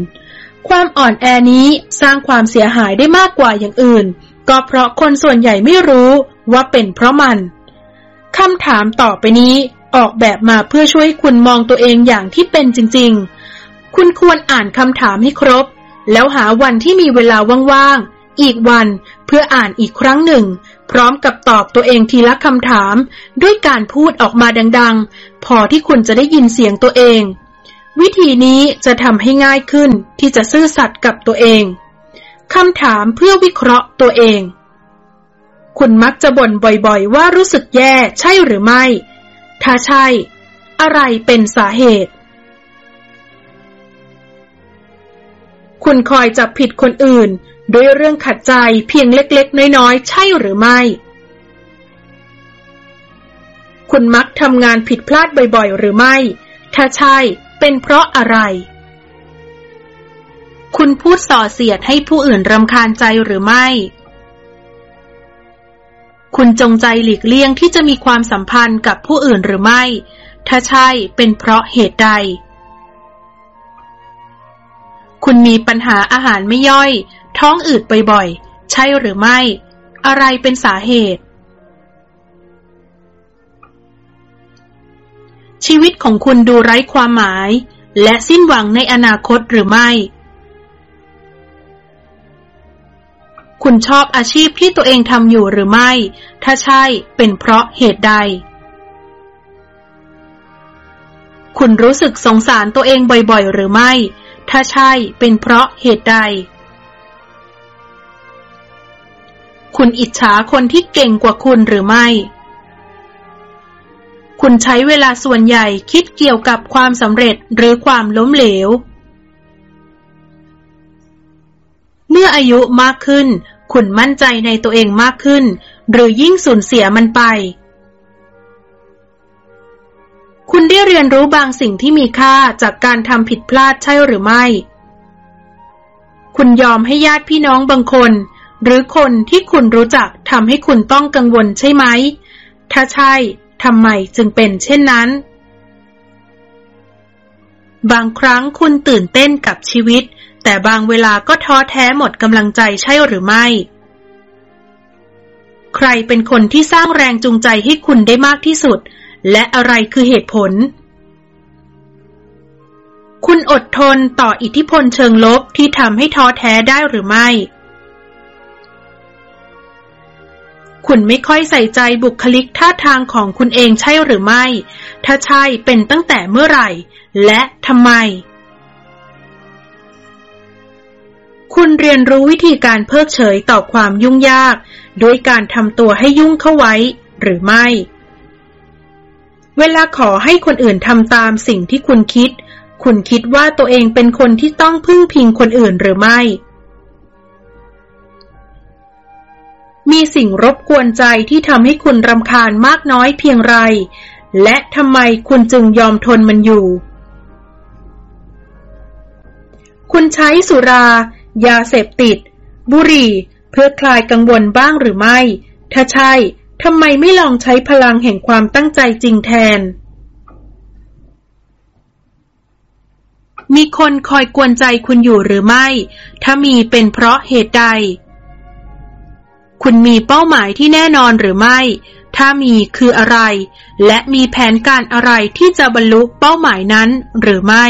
ความอ่อนแอนี้สร้างความเสียหายได้มากกว่าอย่างอื่น ก็เพราะคนส่วนใหญ่ไม่รู้ว่าเป็นเพราะมันคำถามต่อไปนี้ออกแบบมาเพื่อช่วยคุณมองตัวเองอย่างที่เป็นจริง ๆ คุณควรอ่านคำถามให้ครบ แล้วหาวันที่มีเวลาว่างๆ อีกวัน เพื่ออ่านอีกครั้งหนึ่ง พร้อมกับตอบตัวเองทีละคำถาม ด้วยการพูดออกมาดังๆ พอที่คุณจะได้ยินเสียงตัวเอง วิธีนี้จะทำให้ง่ายขึ้นที่จะซื่อสัตย์กับตัวเองคำถามเพื่อวิเคราะห์ตัวเอง คุณมักจะบ่นบ่อยๆ ว่ารู้สึกแย่ใช่หรือไม่ ถ้าใช่ อะไรเป็นสาเหตุ คุณคอยจับผิดคนอื่น ด้วยเรื่องขัดใจเพียงเล็กๆ น้อยๆ ใช่หรือไม่ คุณมักทำงานผิดพลาดบ่อยๆ หรือไม่ ถ้าใช่ เป็นเพราะอะไร คุณพูดส่อเสียดให้ผู้อื่นรำคาญใจหรือไม่ คุณจงใจหลีกเลี่ยงที่จะมีความสัมพันธ์กับผู้อื่นหรือไม่ ถ้าใช่ เป็นเพราะเหตุใด คุณมีปัญหาอาหารไม่ย่อย ท้องอืดบ่อยๆ ใช่หรือไม่ อะไรเป็นสาเหตุ ชีวิตของคุณดูไร้ความหมาย และสิ้นหวังในอนาคตหรือไม่ คุณชอบอาชีพที่ตัวเองทำอยู่หรือไม่ ถ้าใช่เป็นเพราะเหตุใด คุณรู้สึกสงสารตัวเองบ่อยๆ หรือไม่ ถ้าใช่เป็นเพราะเหตุใด คุณอิจฉาคนที่เก่งกว่าคุณหรือไม่ คุณใช้เวลาส่วนใหญ่คิดเกี่ยวกับความสำเร็จหรือความล้มเหลว เมื่ออายุมากขึ้น คุณมั่นใจในตัวเองมากขึ้น หรือยิ่งสูญเสียมันไป คุณได้เรียนรู้บางสิ่งที่มีค่าจากการทำผิดพลาดใช่หรือไม่ คุณยอมให้ญาติพี่น้องบางคน หรือคนที่คุณรู้จักทำให้คุณต้องกังวลใช่ไหม ถ้าใช่ทำไมจึงเป็นเช่นนั้น บางครั้งคุณตื่นเต้นกับชีวิต แต่บางเวลาก็ท้อแท้หมดกำลังใจใช่หรือไม่ ใครเป็นคนที่สร้างแรงจูงใจให้คุณได้มากที่สุด และอะไรคือเหตุผลคุณอดทนต่ออิทธิพลเชิงลบที่ทำให้ท้อแท้ได้หรือไม่ คุณไม่ค่อยใส่ใจบุคลิกท่าทางของคุณเองใช่หรือไม่ ถ้าใช่เป็นตั้งแต่เมื่อไหร่ และทำไม คุณเรียนรู้วิธีการเพิกเฉยต่อความยุ่งยาก ด้วยการทำตัวให้ยุ่งเข้าไว้ หรือไม่ เวลาขอให้คนอื่นทำตามสิ่งที่คุณคิด คุณคิดว่าตัวเองเป็นคนที่ต้องพึ่งพิงคนอื่นหรือไม่ มีสิ่งรบกวนใจที่ทำให้คุณรำคาญมากน้อยเพียงไร และทำไมคุณจึงยอมทนมันอยู่ คุณใช้สุรา ยาเสพติด บุหรี่ เพื่อคลายกังวลบ้างหรือไม่ ถ้าใช่ทำไมไม่ลองใช้พลังแห่งความตั้งใจจริงแทน มีคนคอยกวนใจคุณอยู่หรือไม่ ถ้ามีเป็นเพราะเหตุใด คุณมีเป้าหมายที่แน่นอนหรือไม่ ถ้ามีคืออะไร และมีแผนการอะไรที่จะบรรลุเป้าหมายนั้นหรือไม่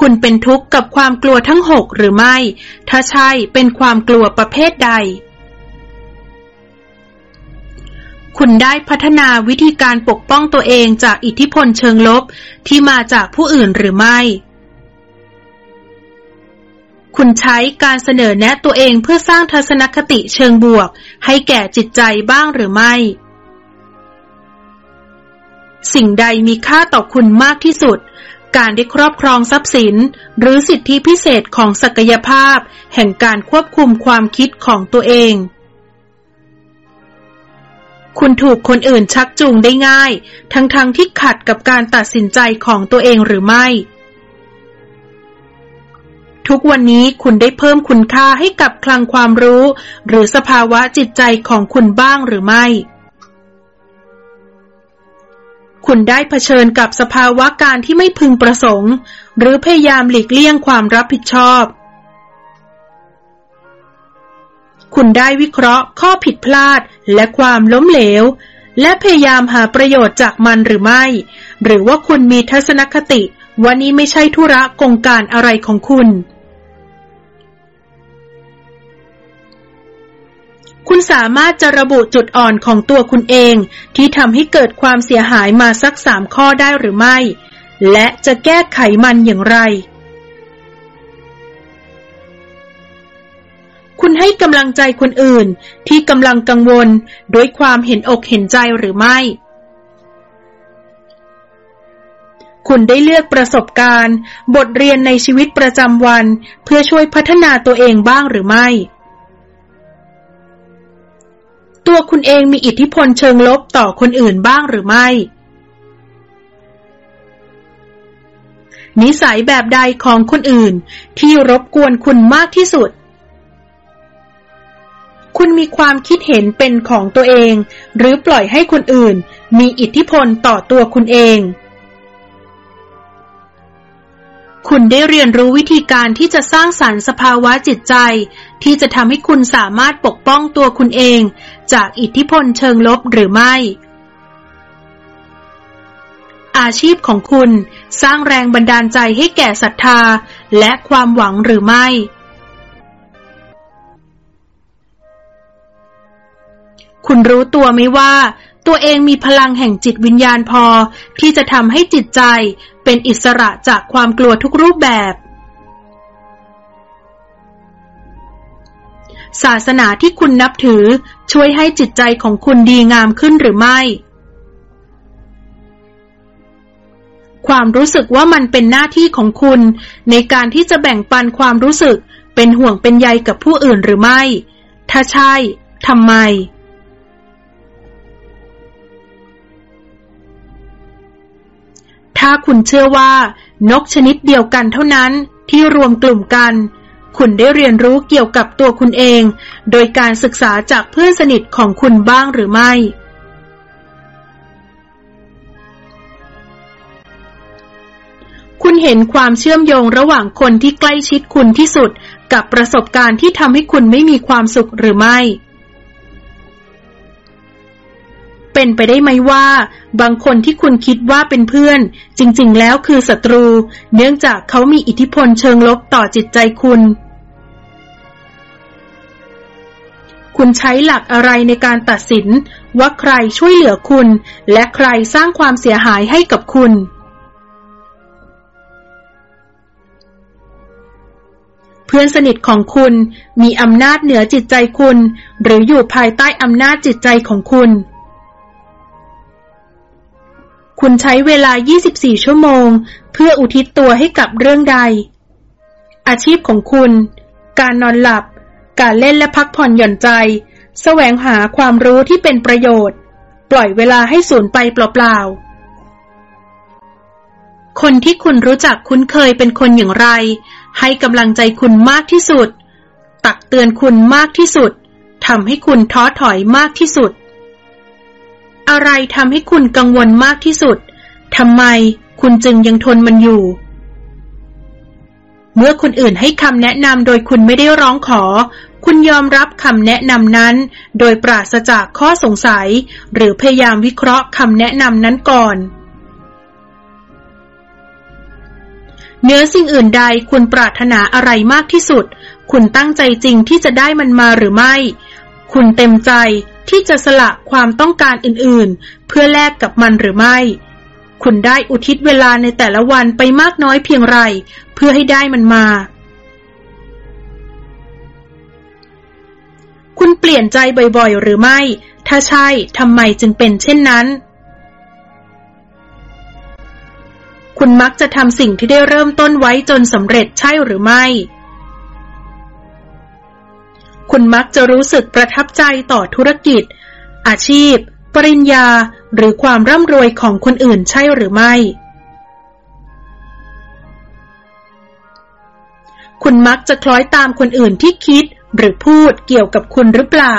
คุณเป็นทุกข์กับความกลัวทั้งหกหรือไม่ ถ้าใช่เป็นความกลัวประเภทใด คุณได้พัฒนาวิธีการปกป้องตัวเองจากอิทธิพลเชิงลบที่มาจากผู้อื่นหรือไม่ คุณใช้การเสนอแนะตัวเองเพื่อสร้างทัศนคติเชิงบวก ให้แก่จิตใจบ้างหรือไม่ สิ่งใดมีค่าต่อคุณมากที่สุด การได้ครอบครองทรัพย์สิน หรือสิทธิพิเศษของศักยภาพ แห่งการควบคุมความคิดของตัวเอง คุณถูกคนอื่นชักจูงได้ง่าย ทั้งๆทที่ขัดกับการตัดสินใจของตัวเองหรือไม่ ทุกวันนี้คุณได้เพิ่มคุณค่าให้กับคลังความรู้ หรือสภาวะจิตใจของคุณบ้างหรือไม่ คุณได้เผชิญกับสภาวะการที่ไม่พึงประสงค์ หรือพยายามหลีกเลี่ยงความรับผิดชอบ คุณได้วิเคราะห์ข้อผิดพลาดและความล้มเหลว และพยายามหาประโยชน์จากมันหรือไม่ หรือว่าคุณมีทัศนคติว่านี้ไม่ใช่ธุระกงการอะไรของคุณ คุณสามารถจะระบุจุดอ่อนของตัวคุณเอง ที่ทำให้เกิดความเสียหายมาสักสามข้อได้หรือไม่ และจะแก้ไขมันอย่างไร คุณให้กำลังใจคนอื่น ที่กำลังกังวลด้วยความเห็นอกเห็นใจหรือไม่ คุณได้เลือกประสบการณ์ บทเรียนในชีวิตประจำวัน เพื่อช่วยพัฒนาตัวเองบ้างหรือไม่ ตัวคุณเองมีอิทธิพลเชิงลบต่อคนอื่นบ้างหรือไม่ นิสัยแบบใดของคนอื่นที่รบกวนคุณมากที่สุด คุณมีความคิดเห็นเป็นของตัวเอง หรือปล่อยให้คนอื่น มีอิทธิพลต่อตัวคุณเอง คุณได้เรียนรู้วิธีการที่จะสร้างสรรค์สภาวะจิตใจที่จะทำให้คุณสามารถปกป้องตัวคุณเอง จากอิทธิพลเชิงลบหรือไม่ อาชีพของคุณสร้างแรงบันดาลใจให้แก่ศรัทธาและความหวังหรือไม่ คุณรู้ตัวไหมว่าตัวเองมีพลังแห่งจิตวิญญาณพอที่จะทำให้จิตใจเป็นอิสระจากความกลัวทุกรูปแบบ ศาสนาที่คุณนับถือช่วยให้จิตใจของคุณดีงามขึ้นหรือไม่ ความรู้สึกว่ามันเป็นหน้าที่ของคุณ ในการที่จะแบ่งปันความรู้สึกเป็นห่วงเป็นใยกับผู้อื่นหรือไม่ ถ้าใช่ทำไม ถ้าคุณเชื่อว่านกชนิดเดียวกันเท่านั้นที่รวมกลุ่มกัน คุณได้เรียนรู้เกี่ยวกับตัวคุณเอง โดยการศึกษาจากเพื่อนสนิทของคุณบ้างหรือไม่ คุณเห็นความเชื่อมโยงระหว่างคนที่ใกล้ชิดคุณที่สุด กับประสบการณ์ที่ทำให้คุณไม่มีความสุขหรือไม่เป็นไปได้ไหมว่า บางคนที่คุณคิดว่าเป็นเพื่อน จริง ๆ แล้วคือศัตรู เนื่องจากเขามีอิทธิพลเชิงลบต่อจิตใจคุณ คุณใช้หลักอะไรในการตัดสิน ว่าใครช่วยเหลือคุณ และใครสร้างความเสียหายให้กับคุณ เพื่อนสนิทของคุณมีอำนาจเหนือจิตใจคุณ หรืออยู่ภายใต้อำนาจจิตใจของคุณคุณใช้เวลา 24 ชั่วโมง เพื่ออุทิศตัวให้กับเรื่องใด อาชีพของคุณ การนอนหลับ การเล่นและพักผ่อนหย่อนใจ แสวงหาความรู้ที่เป็นประโยชน์ ปล่อยเวลาให้สูญไปเปล่าๆ คนที่คุณรู้จักคุ้นเคยเป็นคนอย่างไร ให้กำลังใจคุณมากที่สุด ตักเตือนคุณมากที่สุดทำให้คุณท้อถอยมากที่สุด อะไรทำให้คุณกังวลมากที่สุดทำไมคุณจึงยังทนมันอยู่ เมื่อคนอื่นให้คำแนะนำโดยคุณไม่ได้ร้องขอ คุณยอมรับคำแนะนำนั้น โดยปราศจากข้อสงสัย หรือพยายามวิเคราะห์คำแนะนำนั้นก่อนเนื้อสิ่งอื่นใดคุณปรารถนาอะไรมากที่สุด คุณตั้งใจจริงที่จะได้มันมาหรือไม่ คุณเต็มใจที่จะสละความต้องการอื่นๆ เพื่อแลกกับมันหรือไม่ คุณได้อุทิศเวลาในแต่ละวันไปมากน้อยเพียงไร เพื่อให้ได้มันมา คุณเปลี่ยนใจบ่อยๆ หรือไม่ ถ้าใช่ทำไมจึงเป็นเช่นนั้น คุณมักจะทำสิ่งที่ได้เริ่มต้นไว้จนสำเร็จใช่หรือไม่ คุณมักจะรู้สึกประทับใจต่อธุรกิจ อาชีพ ปริญญาหรือความร่ำรวยของคนอื่นใช่หรือไม่ คุณมักจะคล้อยตามคนอื่นที่คิดหรือพูดเกี่ยวกับคุณหรือเปล่า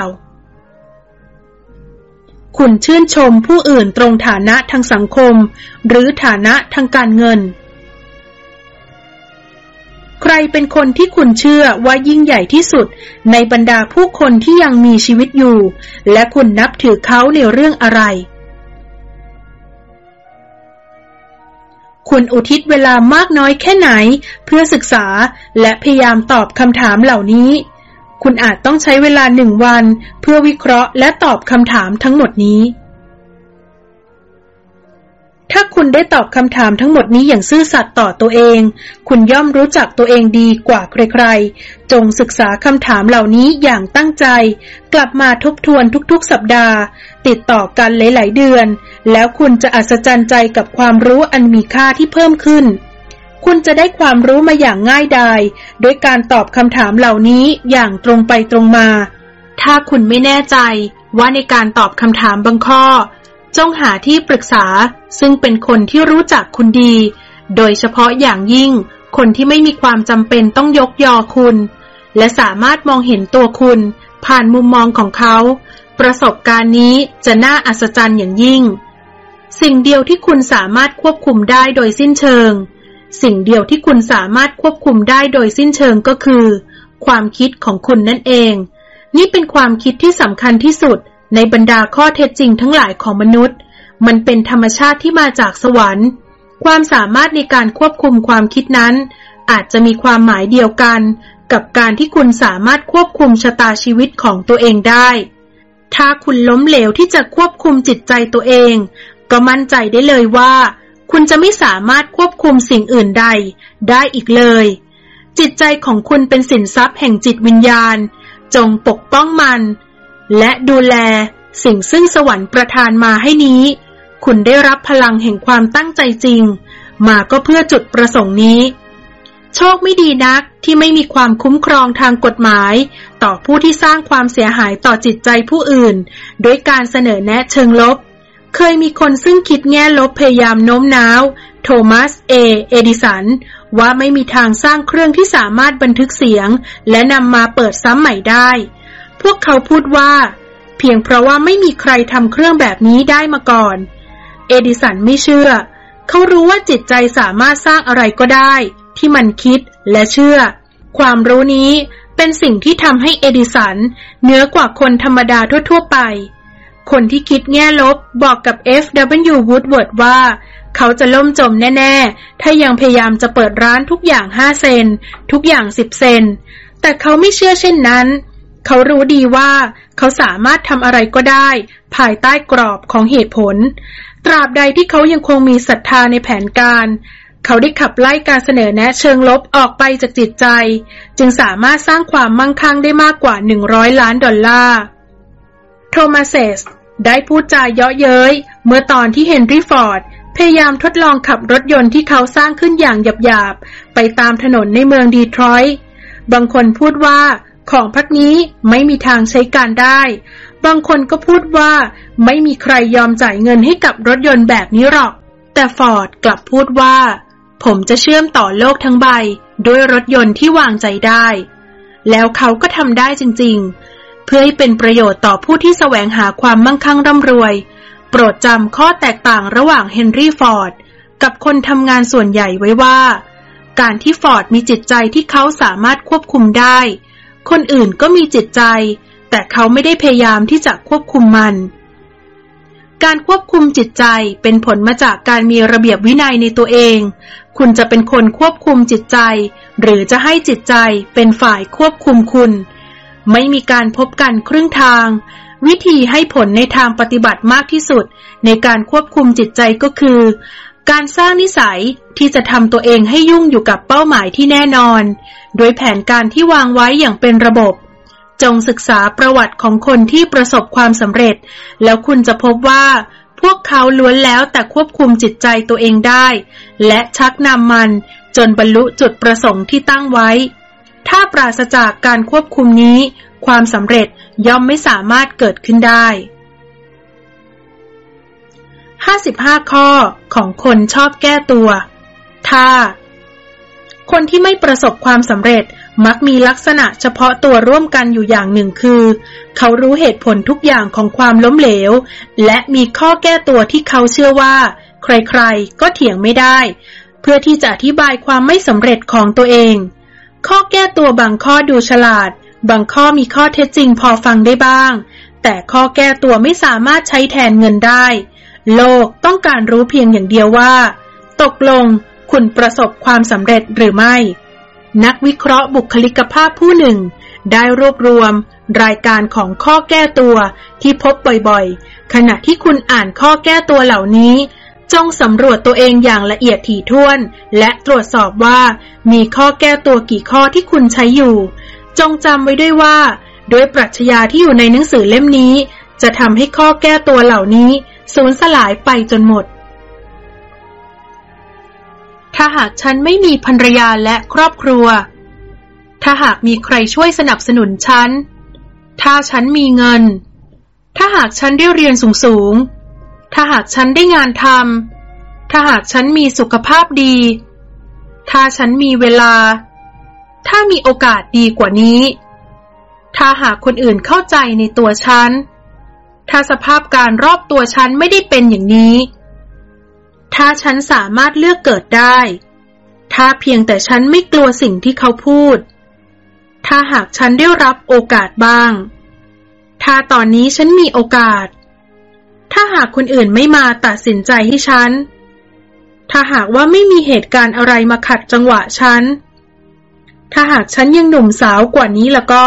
คุณชื่นชมผู้อื่นตรงฐานะทางสังคม หรือฐานะทางการเงิน ใครเป็นคนที่คุณเชื่อว่ายิ่งใหญ่ที่สุด ในบรรดาผู้คนที่ยังมีชีวิตอยู่ และคุณนับถือเขาในเรื่องอะไร คุณอุทิศเวลามากน้อยแค่ไหน เพื่อศึกษาและพยายามตอบคำถามเหล่านี้ คุณอาจต้องใช้เวลาหนึ่งวัน เพื่อวิเคราะห์และตอบคำถามทั้งหมดนี้ ถ้าคุณได้ตอบคำถามทั้งหมดนี้อย่างซื่อสัตย์ต่อตัวเอง คุณย่อมรู้จักตัวเองดีกว่าใครๆ จงศึกษาคำถามเหล่านี้อย่างตั้งใจ กลับมาทบทวนทุกๆ สัปดาห์ ติดต่อกันหลายๆ เดือน แล้วคุณจะอัศจรรย์ใจกับความรู้อันมีค่าที่เพิ่มขึ้น คุณจะได้ความรู้มาอย่างง่ายดายด้วยการตอบคำถามเหล่านี้อย่างตรงไปตรงมา ถ้าคุณไม่แน่ใจว่าในการตอบคำถามบางข้อ จงหาที่ปรึกษาซึ่งเป็นคนที่รู้จักคุณดี โดยเฉพาะอย่างยิ่ง คนที่ไม่มีความจำเป็นต้องยกยอคุณ และสามารถมองเห็นตัวคุณ ผ่านมุมมองของเขา ประสบการณ์นี้จะน่าอัศจรรย์อย่างยิ่ง สิ่งเดียวที่คุณสามารถควบคุมได้โดยสิ้นเชิง สิ่งเดียวที่คุณสามารถควบคุมได้โดยสิ้นเชิงก็คือ ความคิดของคุณนั่นเอง นี่เป็นความคิดที่สำคัญที่สุด ในบรรดาข้อเท็จจริงทั้งหลายของมนุษย์ มันเป็นธรรมชาติที่มาจากสวรรค์ ความสามารถในการควบคุมความคิดนั้น อาจจะมีความหมายเดียวกัน กับการที่คุณสามารถควบคุมชะตาชีวิตของตัวเองได้ ถ้าคุณล้มเหลวที่จะควบคุมจิตใจตัวเอง ก็มั่นใจได้เลยว่า คุณจะไม่สามารถควบคุมสิ่งอื่นใด ได้อีกเลย จิตใจของคุณเป็นสินทรัพย์แห่งจิตวิญญาณ จงปกป้องมัน และดูแลสิ่งซึ่งสวรรค์ประทานมาให้นี้ คุณได้รับพลังแห่งความตั้งใจจริง มาก็เพื่อจุดประสงค์นี้ โชคไม่ดีนักที่ไม่มีความคุ้มครองทางกฎหมาย ต่อผู้ที่สร้างความเสียหายต่อจิตใจผู้อื่นโดยการเสนอแนะเชิงลบ เคยมีคนซึ่งคิดแง่ลบพยายามโน้มน้าว โทมัสเอ เอดิสัน ว่าไม่มีทางสร้างเครื่องที่สามารถบันทึกเสียง และนำมาเปิดซ้ำใหม่ได้ วกเขาพูดว่า เพียงเพราะว่าไม่มีใครทำเครื่องแบบนี้ได้มาก่อน เอดิสันไม่เชื่อ เขารู้ว่าจิตใจสามารถสร้างอะไรก็ได้ ที่มันคิดและเชื่อ ความรู้นี้เป็นสิ่งที่ทำให้เอดิสันเหนือกว่าคนธรรมดาทั่ว ๆ ไป คนที่คิดแง่ลบบอกกับ F.W. Woodward ว่า เขาจะล่มจมแน่ ๆ ถ้ายังพยายามจะเปิดร้านทุกอย่างห้าเซน ทุกอย่างสิบเซน แต่เขาไม่เชื่อเช่นนั้น เขารู้ดีว่า เขาสามารถทำอะไรก็ได้ ภายใต้กรอบของเหตุผล ตราบใดที่เขายังคงมีศรัทธาในแผนการ เขาได้ขับไล่การเสนอแนะเชิงลบออกไปจากจิตใจ จึงสามารถสร้างความมั่งคั่งได้มากกว่า 100 ล้านดอลลาร์ โทมัสเซสได้พูดจาเยาะเย้ย เมื่อตอนที่เฮนรี่ฟอร์ดพยายามทดลองขับรถยนต์ที่เขาสร้างขึ้นอย่างหยาบๆ ไปตามถนนในเมืองดีทรอยต์ บางคนพูดว่า ของพักนี้ไม่มีทางใช้การได้ บางคนก็พูดว่าไม่มีใครยอมจ่ายเงินให้กับรถยนต์แบบนี้หรอก แต่ฟอร์ดกลับพูดว่า ผมจะเชื่อมต่อโลกทั้งใบ ด้วยรถยนต์ที่วางใจได้ แล้วเขาก็ทำได้จริง ๆ เพื่อให้เป็นประโยชน์ต่อผู้ที่แสวงหาความมั่งคั่งร่ำรวย โปรดจำข้อแตกต่างระหว่างเฮนรี่ฟอร์ดกับคนทำงานส่วนใหญ่ไว้ว่า การที่ฟอร์ดมีจิตใจที่เขาสามารถควบคุมได้ คนอื่นก็มีจิตใจ แต่เขาไม่ได้พยายามที่จะควบคุมมัน การควบคุมจิตใจเป็นผลมาจากการมีระเบียบวินัยในตัวเอง คุณจะเป็นคนควบคุมจิตใจ หรือจะให้จิตใจเป็นฝ่ายควบคุมคุณ ไม่มีการพบกันครึ่งทาง วิธีให้ผลในทางปฏิบัติมากที่สุด ในการควบคุมจิตใจก็คือ การสร้างนิสัยที่จะทำตัวเองให้ยุ่งอยู่กับเป้าหมายที่แน่นอน โดยแผนการที่วางไว้อย่างเป็นระบบ จงศึกษาประวัติของคนที่ประสบความสำเร็จ แล้วคุณจะพบว่า พวกเขาล้วนแล้วแต่ควบคุมจิตใจตัวเองได้ และชักนำมันจนบรรลุจุดประสงค์ที่ตั้งไว้ ถ้าปราศจากการควบคุมนี้ ความสำเร็จย่อมไม่สามารถเกิดขึ้นได้ 55 ข้อของคนชอบแก้ตัวถ้าคนที่ไม่ประสบความสำเร็จมักมีลักษณะเฉพาะตัวร่วมกันอยู่อย่างหนึ่งคือ เขารู้เหตุผลทุกอย่างของความล้มเหลว และมีข้อแก้ตัวที่เขาเชื่อว่า ใครๆ ก็เถียงไม่ได้ เพื่อที่จะอธิบายความไม่สำเร็จของตัวเอง ข้อแก้ตัวบางข้อดูฉลาด บางข้อมีข้อเท็จจริงพอฟังได้บ้าง แต่ข้อแก้ตัวไม่สามารถใช้แทนเงินได้ โลกต้องการรู้เพียงอย่างเดียวว่า ตกลงคุณประสบความสำเร็จหรือไม่ นักวิเคราะห์บุคลิกภาพผู้หนึ่ง ได้รวบรวม รายการของข้อแก้ตัวที่พบบ่อยๆ ขณะที่คุณอ่านข้อแก้ตัวเหล่านี้ จงสำรวจตัวเองอย่างละเอียดถี่ถ้วน และตรวจสอบว่า มีข้อแก้ตัวกี่ข้อที่คุณใช้อยู่ จงจำไว้ด้วยว่าโดยปรัชญาที่อยู่ในหนังสือเล่มนี้ จะทำให้ข้อแก้ตัวเหล่านี้ สูญสลายไปจนหมด ถ้าหากฉันไม่มีภรรยาและครอบครัว ถ้าหากมีใครช่วยสนับสนุนฉัน ถ้าฉันมีเงิน ถ้าหากฉันได้เรียนสูงสูงถ้าหากฉันได้งานทำ ถ้าหากฉันมีสุขภาพดี ถ้าฉันมีเวลา ถ้ามีโอกาสดีกว่านี้ ถ้าหากคนอื่นเข้าใจในตัวฉัน ถ้าสภาพการรอบตัวฉันไม่ได้เป็นอย่างนี้ ถ้าฉันสามารถเลือกเกิดได้ ถ้าเพียงแต่ฉันไม่กลัวสิ่งที่เขาพูด ถ้าหากฉันได้รับโอกาสบ้าง ถ้าตอนนี้ฉันมีโอกาส ถ้าหากคนอื่นไม่มาตัดสินใจให้ฉัน ถ้าหากว่าไม่มีเหตุการณ์อะไรมาขัดจังหวะฉัน ถ้าหากฉันยังหนุ่มสาวกว่านี้แล้วก็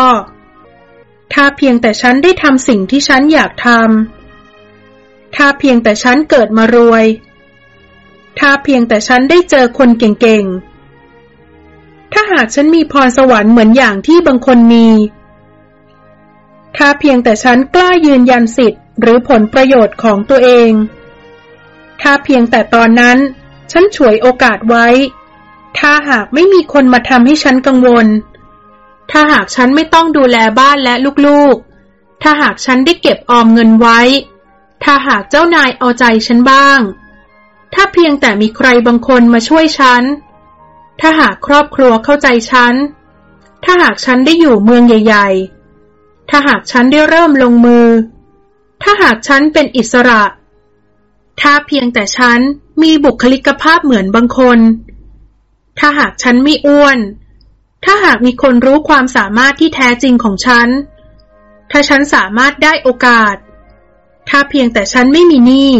ถ้าเพียงแต่ฉันได้ทำสิ่งที่ฉันอยากทำ ถ้าเพียงแต่ฉันเกิดมารวย ถ้าเพียงแต่ฉันได้เจอคนเก่งๆ ถ้าหากฉันมีพรสวรรค์เหมือนอย่างที่บางคนมี ถ้าเพียงแต่ฉันกล้ายืนยันสิทธิ์หรือผลประโยชน์ของตัวเอง ถ้าเพียงแต่ตอนนั้น ฉันฉวยโอกาสไว้ ถ้าหากไม่มีคนมาทำให้ฉันกังวล ถ้าหากฉันไม่ต้องดูแลบ้านและลูกๆ ถ้าหากฉันได้เก็บออมเงินไว้ ถ้าหากเจ้านายเอาใจฉันบ้าง ถ้าเพียงแต่มีใครบางคนมาช่วยฉัน ถ้าหากครอบครัวเข้าใจฉัน ถ้าหากฉันได้อยู่เมืองใหญ่ ๆ ถ้าหากฉันได้เริ่มลงมือ ถ้าหากฉันเป็นอิสระ ถ้าเพียงแต่ฉันมีบุคลิกภาพเหมือนบางคน ถ้าหากฉันไม่อ้วน ถ้าหากมีคนรู้ความสามารถที่แท้จริงของฉัน ถ้าฉันสามารถได้โอกาส ถ้าเพียงแต่ฉันไม่มีหนี้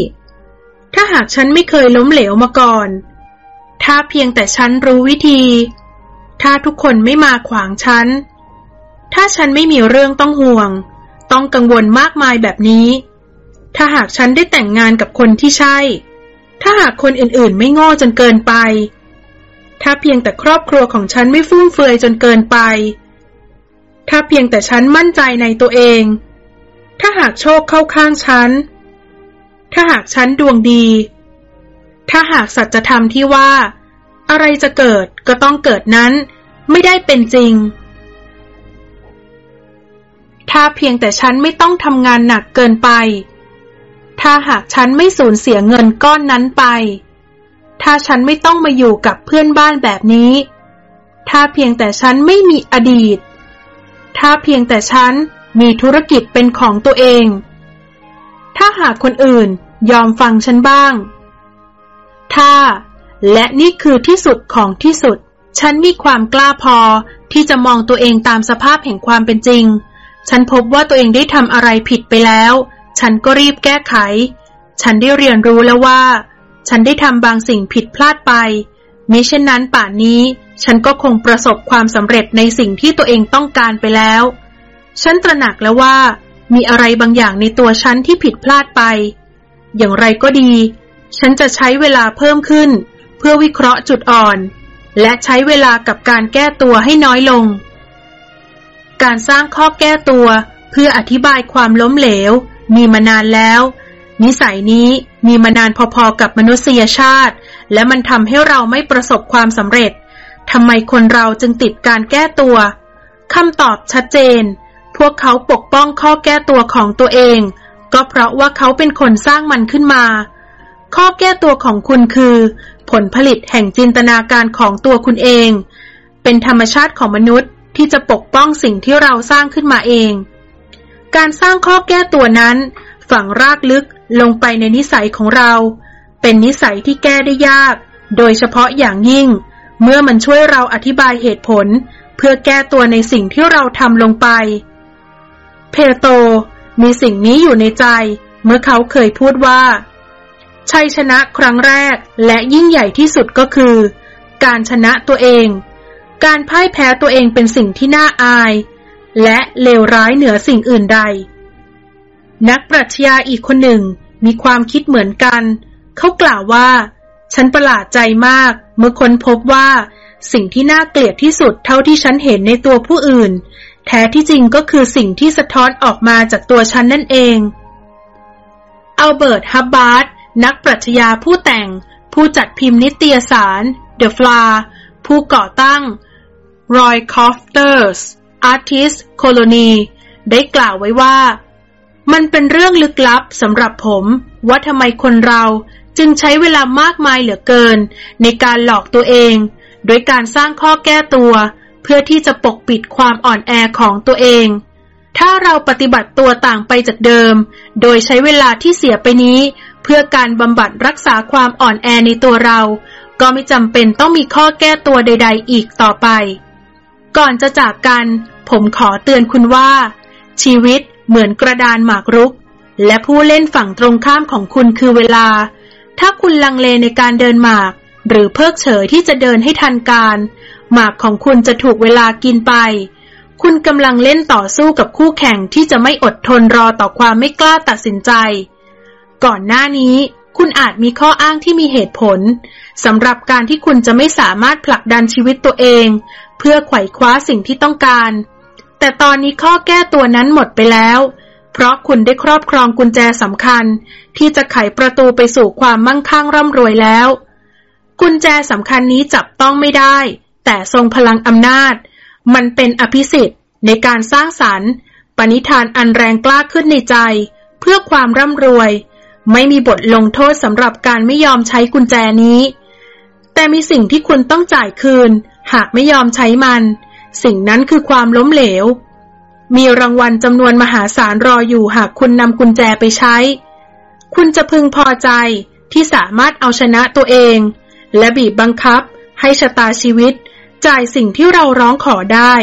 ถ้าหากฉันไม่เคยล้มเหลวมาก่อน ถ้าเพียงแต่ฉันรู้วิธี ถ้าทุกคนไม่มาขวางฉัน ถ้าฉันไม่มีเรื่องต้องห่วง ต้องกังวลมากมายแบบนี้ ถ้าหากฉันได้แต่งงานกับคนที่ใช่ ถ้าหากคนอื่นๆ ไม่โง่จนเกินไป ถ้าเพียงแต่ครอบครัวของฉันไม่ฟุ่มเฟือยจนเกินไป ถ้าเพียงแต่ฉันมั่นใจในตัวเอง ถ้าหากโชคเข้าข้างฉัน ถ้าหากฉันดวงดี ถ้าหากสัจธรรมที่ว่า อะไรจะเกิดก็ต้องเกิดนั้น ไม่ได้เป็นจริง ถ้าเพียงแต่ฉันไม่ต้องทำงานหนักเกินไป ถ้าหากฉันไม่สูญเสียเงินก้อนนั้นไป ถ้าฉันไม่ต้องมาอยู่กับเพื่อนบ้านแบบนี้ ถ้าเพียงแต่ฉันไม่มีอดีต ถ้าเพียงแต่ฉันมีธุรกิจเป็นของตัวเอง ถ้าหากคนอื่นยอมฟังฉันบ้าง ถ้า และนี่คือที่สุดของที่สุด ฉันมีความกล้าพอที่จะมองตัวเองตามสภาพแห่งความเป็นจริง ฉันพบว่าตัวเองได้ทำอะไรผิดไปแล้ว ฉันก็รีบแก้ไข ฉันได้เรียนรู้แล้วว่า ฉันได้ทำบางสิ่งผิดพลาดไป มิเช่นนั้นป่านนี้ ฉันก็คงประสบความสำเร็จในสิ่งที่ตัวเองต้องการไปแล้ว ฉันตระหนักแล้วว่า มีอะไรบางอย่างในตัวฉันที่ผิดพลาดไป อย่างไรก็ดี ฉันจะใช้เวลาเพิ่มขึ้น เพื่อวิเคราะห์จุดอ่อน และใช้เวลากับการแก้ตัวให้น้อยลง การสร้างข้อแก้ตัวเพื่ออธิบายความล้มเหลว มีมานานแล้ว นิสัยนี้มีมานานพอๆกับมนุษยชาติ และมันทำให้เราไม่ประสบความสำเร็จทำไมคนเราจึงติดการแก้ตัวคำตอบชัดเจน พวกเขาปกป้องข้อแก้ตัวของตัวเอง ก็เพราะว่าเขาเป็นคนสร้างมันขึ้นมา ข้อแก้ตัวของคุณคือ ผลผลิตแห่งจินตนาการของตัวคุณเอง เป็นธรรมชาติของมนุษย์ที่จะปกป้องสิ่งที่เราสร้างขึ้นมาเอง การสร้างข้อแก้ตัวนั้น ฝังรากลึกลงไปในนิสัยของเรา เป็นนิสัยที่แก้ได้ยาก โดยเฉพาะอย่างยิ่ง เมื่อมันช่วยเราอธิบายเหตุผล เพื่อแก้ตัวในสิ่งที่เราทำลงไป เพโตมีสิ่งนี้อยู่ในใจ เมื่อเขาเคยพูดว่า ชัยชนะครั้งแรกและยิ่งใหญ่ที่สุดก็คือ การชนะตัวเอง การพ่ายแพ้ตัวเองเป็นสิ่งที่น่าอาย และเลวร้ายเหนือสิ่งอื่นใด นักปรัชญาอีกคนหนึ่งมีความคิดเหมือนกัน เขากล่าวว่า ฉันประหลาดใจมาก เมื่อค้นพบว่า สิ่งที่น่าเกลียดที่สุดเท่าที่ฉันเห็นในตัวผู้อื่น แท้ที่จริงก็คือสิ่งที่สะท้อนออกมาจากตัวฉันนั่นเองอัลเบิร์ต ฮับบาร์ดนักปรัชญาผู้แต่ง ผู้จัดพิมพ์นิตยสาร The Flower ผู้ก่อตั้ง Roy Cofters Artist Colony ได้กล่าวไว้ว่า มันเป็นเรื่องลึกลับสำหรับผม ว่าทำไมคนเราจึงใช้เวลามากมายเหลือเกิน ในการหลอกตัวเอง โดยการสร้างข้อแก้ตัว เพื่อที่จะปกปิดความอ่อนแอของตัวเอง ถ้าเราปฏิบัติตัวต่างไปจากเดิม โดยใช้เวลาที่เสียไปนี้ เพื่อการบำบัดรักษาความอ่อนแอในตัวเรา ก็ไม่จำเป็นต้องมีข้อแก้ตัวใด ๆ อีกต่อไป ก่อนจะจากกัน ผมขอเตือนคุณว่า ชีวิต เหมือนกระดานหมากรุก และผู้เล่นฝั่งตรงข้ามของคุณคือเวลา ถ้าคุณลังเลในการเดินหมาก หรือเพิกเฉยที่จะเดินให้ทันการ หมากของคุณจะถูกเวลากินไป คุณกำลังเล่นต่อสู้กับคู่แข่งที่จะไม่อดทนรอต่อความไม่กล้าตัดสินใจ ก่อนหน้านี้คุณอาจมีข้ออ้างที่มีเหตุผลสำหรับการที่คุณจะไม่สามารถผลักดันชีวิตตัวเอง เพื่อไขว่คว้าสิ่งที่ต้องการ แต่ตอนนี้ข้อแก้ตัวนั้นหมดไปแล้ว เพราะคุณได้ครอบครองกุญแจสำคัญ ที่จะไขประตูไปสู่ความมั่งคั่งร่ำรวยแล้ว กุญแจสำคัญนี้จับต้องไม่ได้ แต่ทรงพลังอำนาจ มันเป็นอภิสิทธิ์ในการสร้างสรรค์ปณิธานอันแรงกล้าขึ้นในใจ เพื่อความร่ำรวย ไม่มีบทลงโทษสำหรับการไม่ยอมใช้กุญแจนี้ แต่มีสิ่งที่คุณต้องจ่ายคืน หากไม่ยอมใช้มัน สิ่งนั้นคือความล้มเหลว มีรางวัลจำนวนมหาศาลรออยู่หากคุณนำกุญแจไปใช้ คุณจะพึงพอใจที่สามารถเอาชนะตัวเอง และบีบบังคับให้ชะตาชีวิตจ่ายสิ่งที่เราร้องขอได้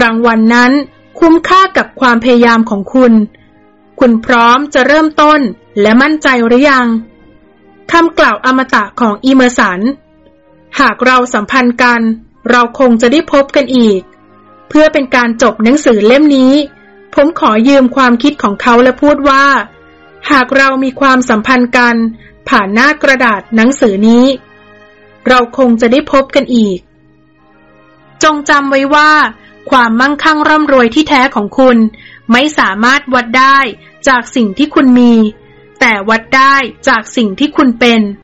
รางวัลนนั้นคุ้มค่ากับความพยายามของคุณ คุณพร้อมจะเริ่มต้นและมั่นใจหรือยังคำกล่าวอมตะของอีเมอร์สัน หากเราสัมพันธ์กัน เราคงจะได้พบกันอีก เพื่อเป็นการจบหนังสือเล่มนี้ ผมขอยืมความคิดของเขาและพูดว่า หากเรามีความสัมพันธ์กัน ผ่านหน้ากระดาษหนังสือนี้ เราคงจะได้พบกันอีก จงจำไว้ว่า ความมั่งคั่งร่ำรวยที่แท้ของคุณ ไม่สามารถวัดได้จากสิ่งที่คุณมี แต่วัดได้จากสิ่งที่คุณเป็น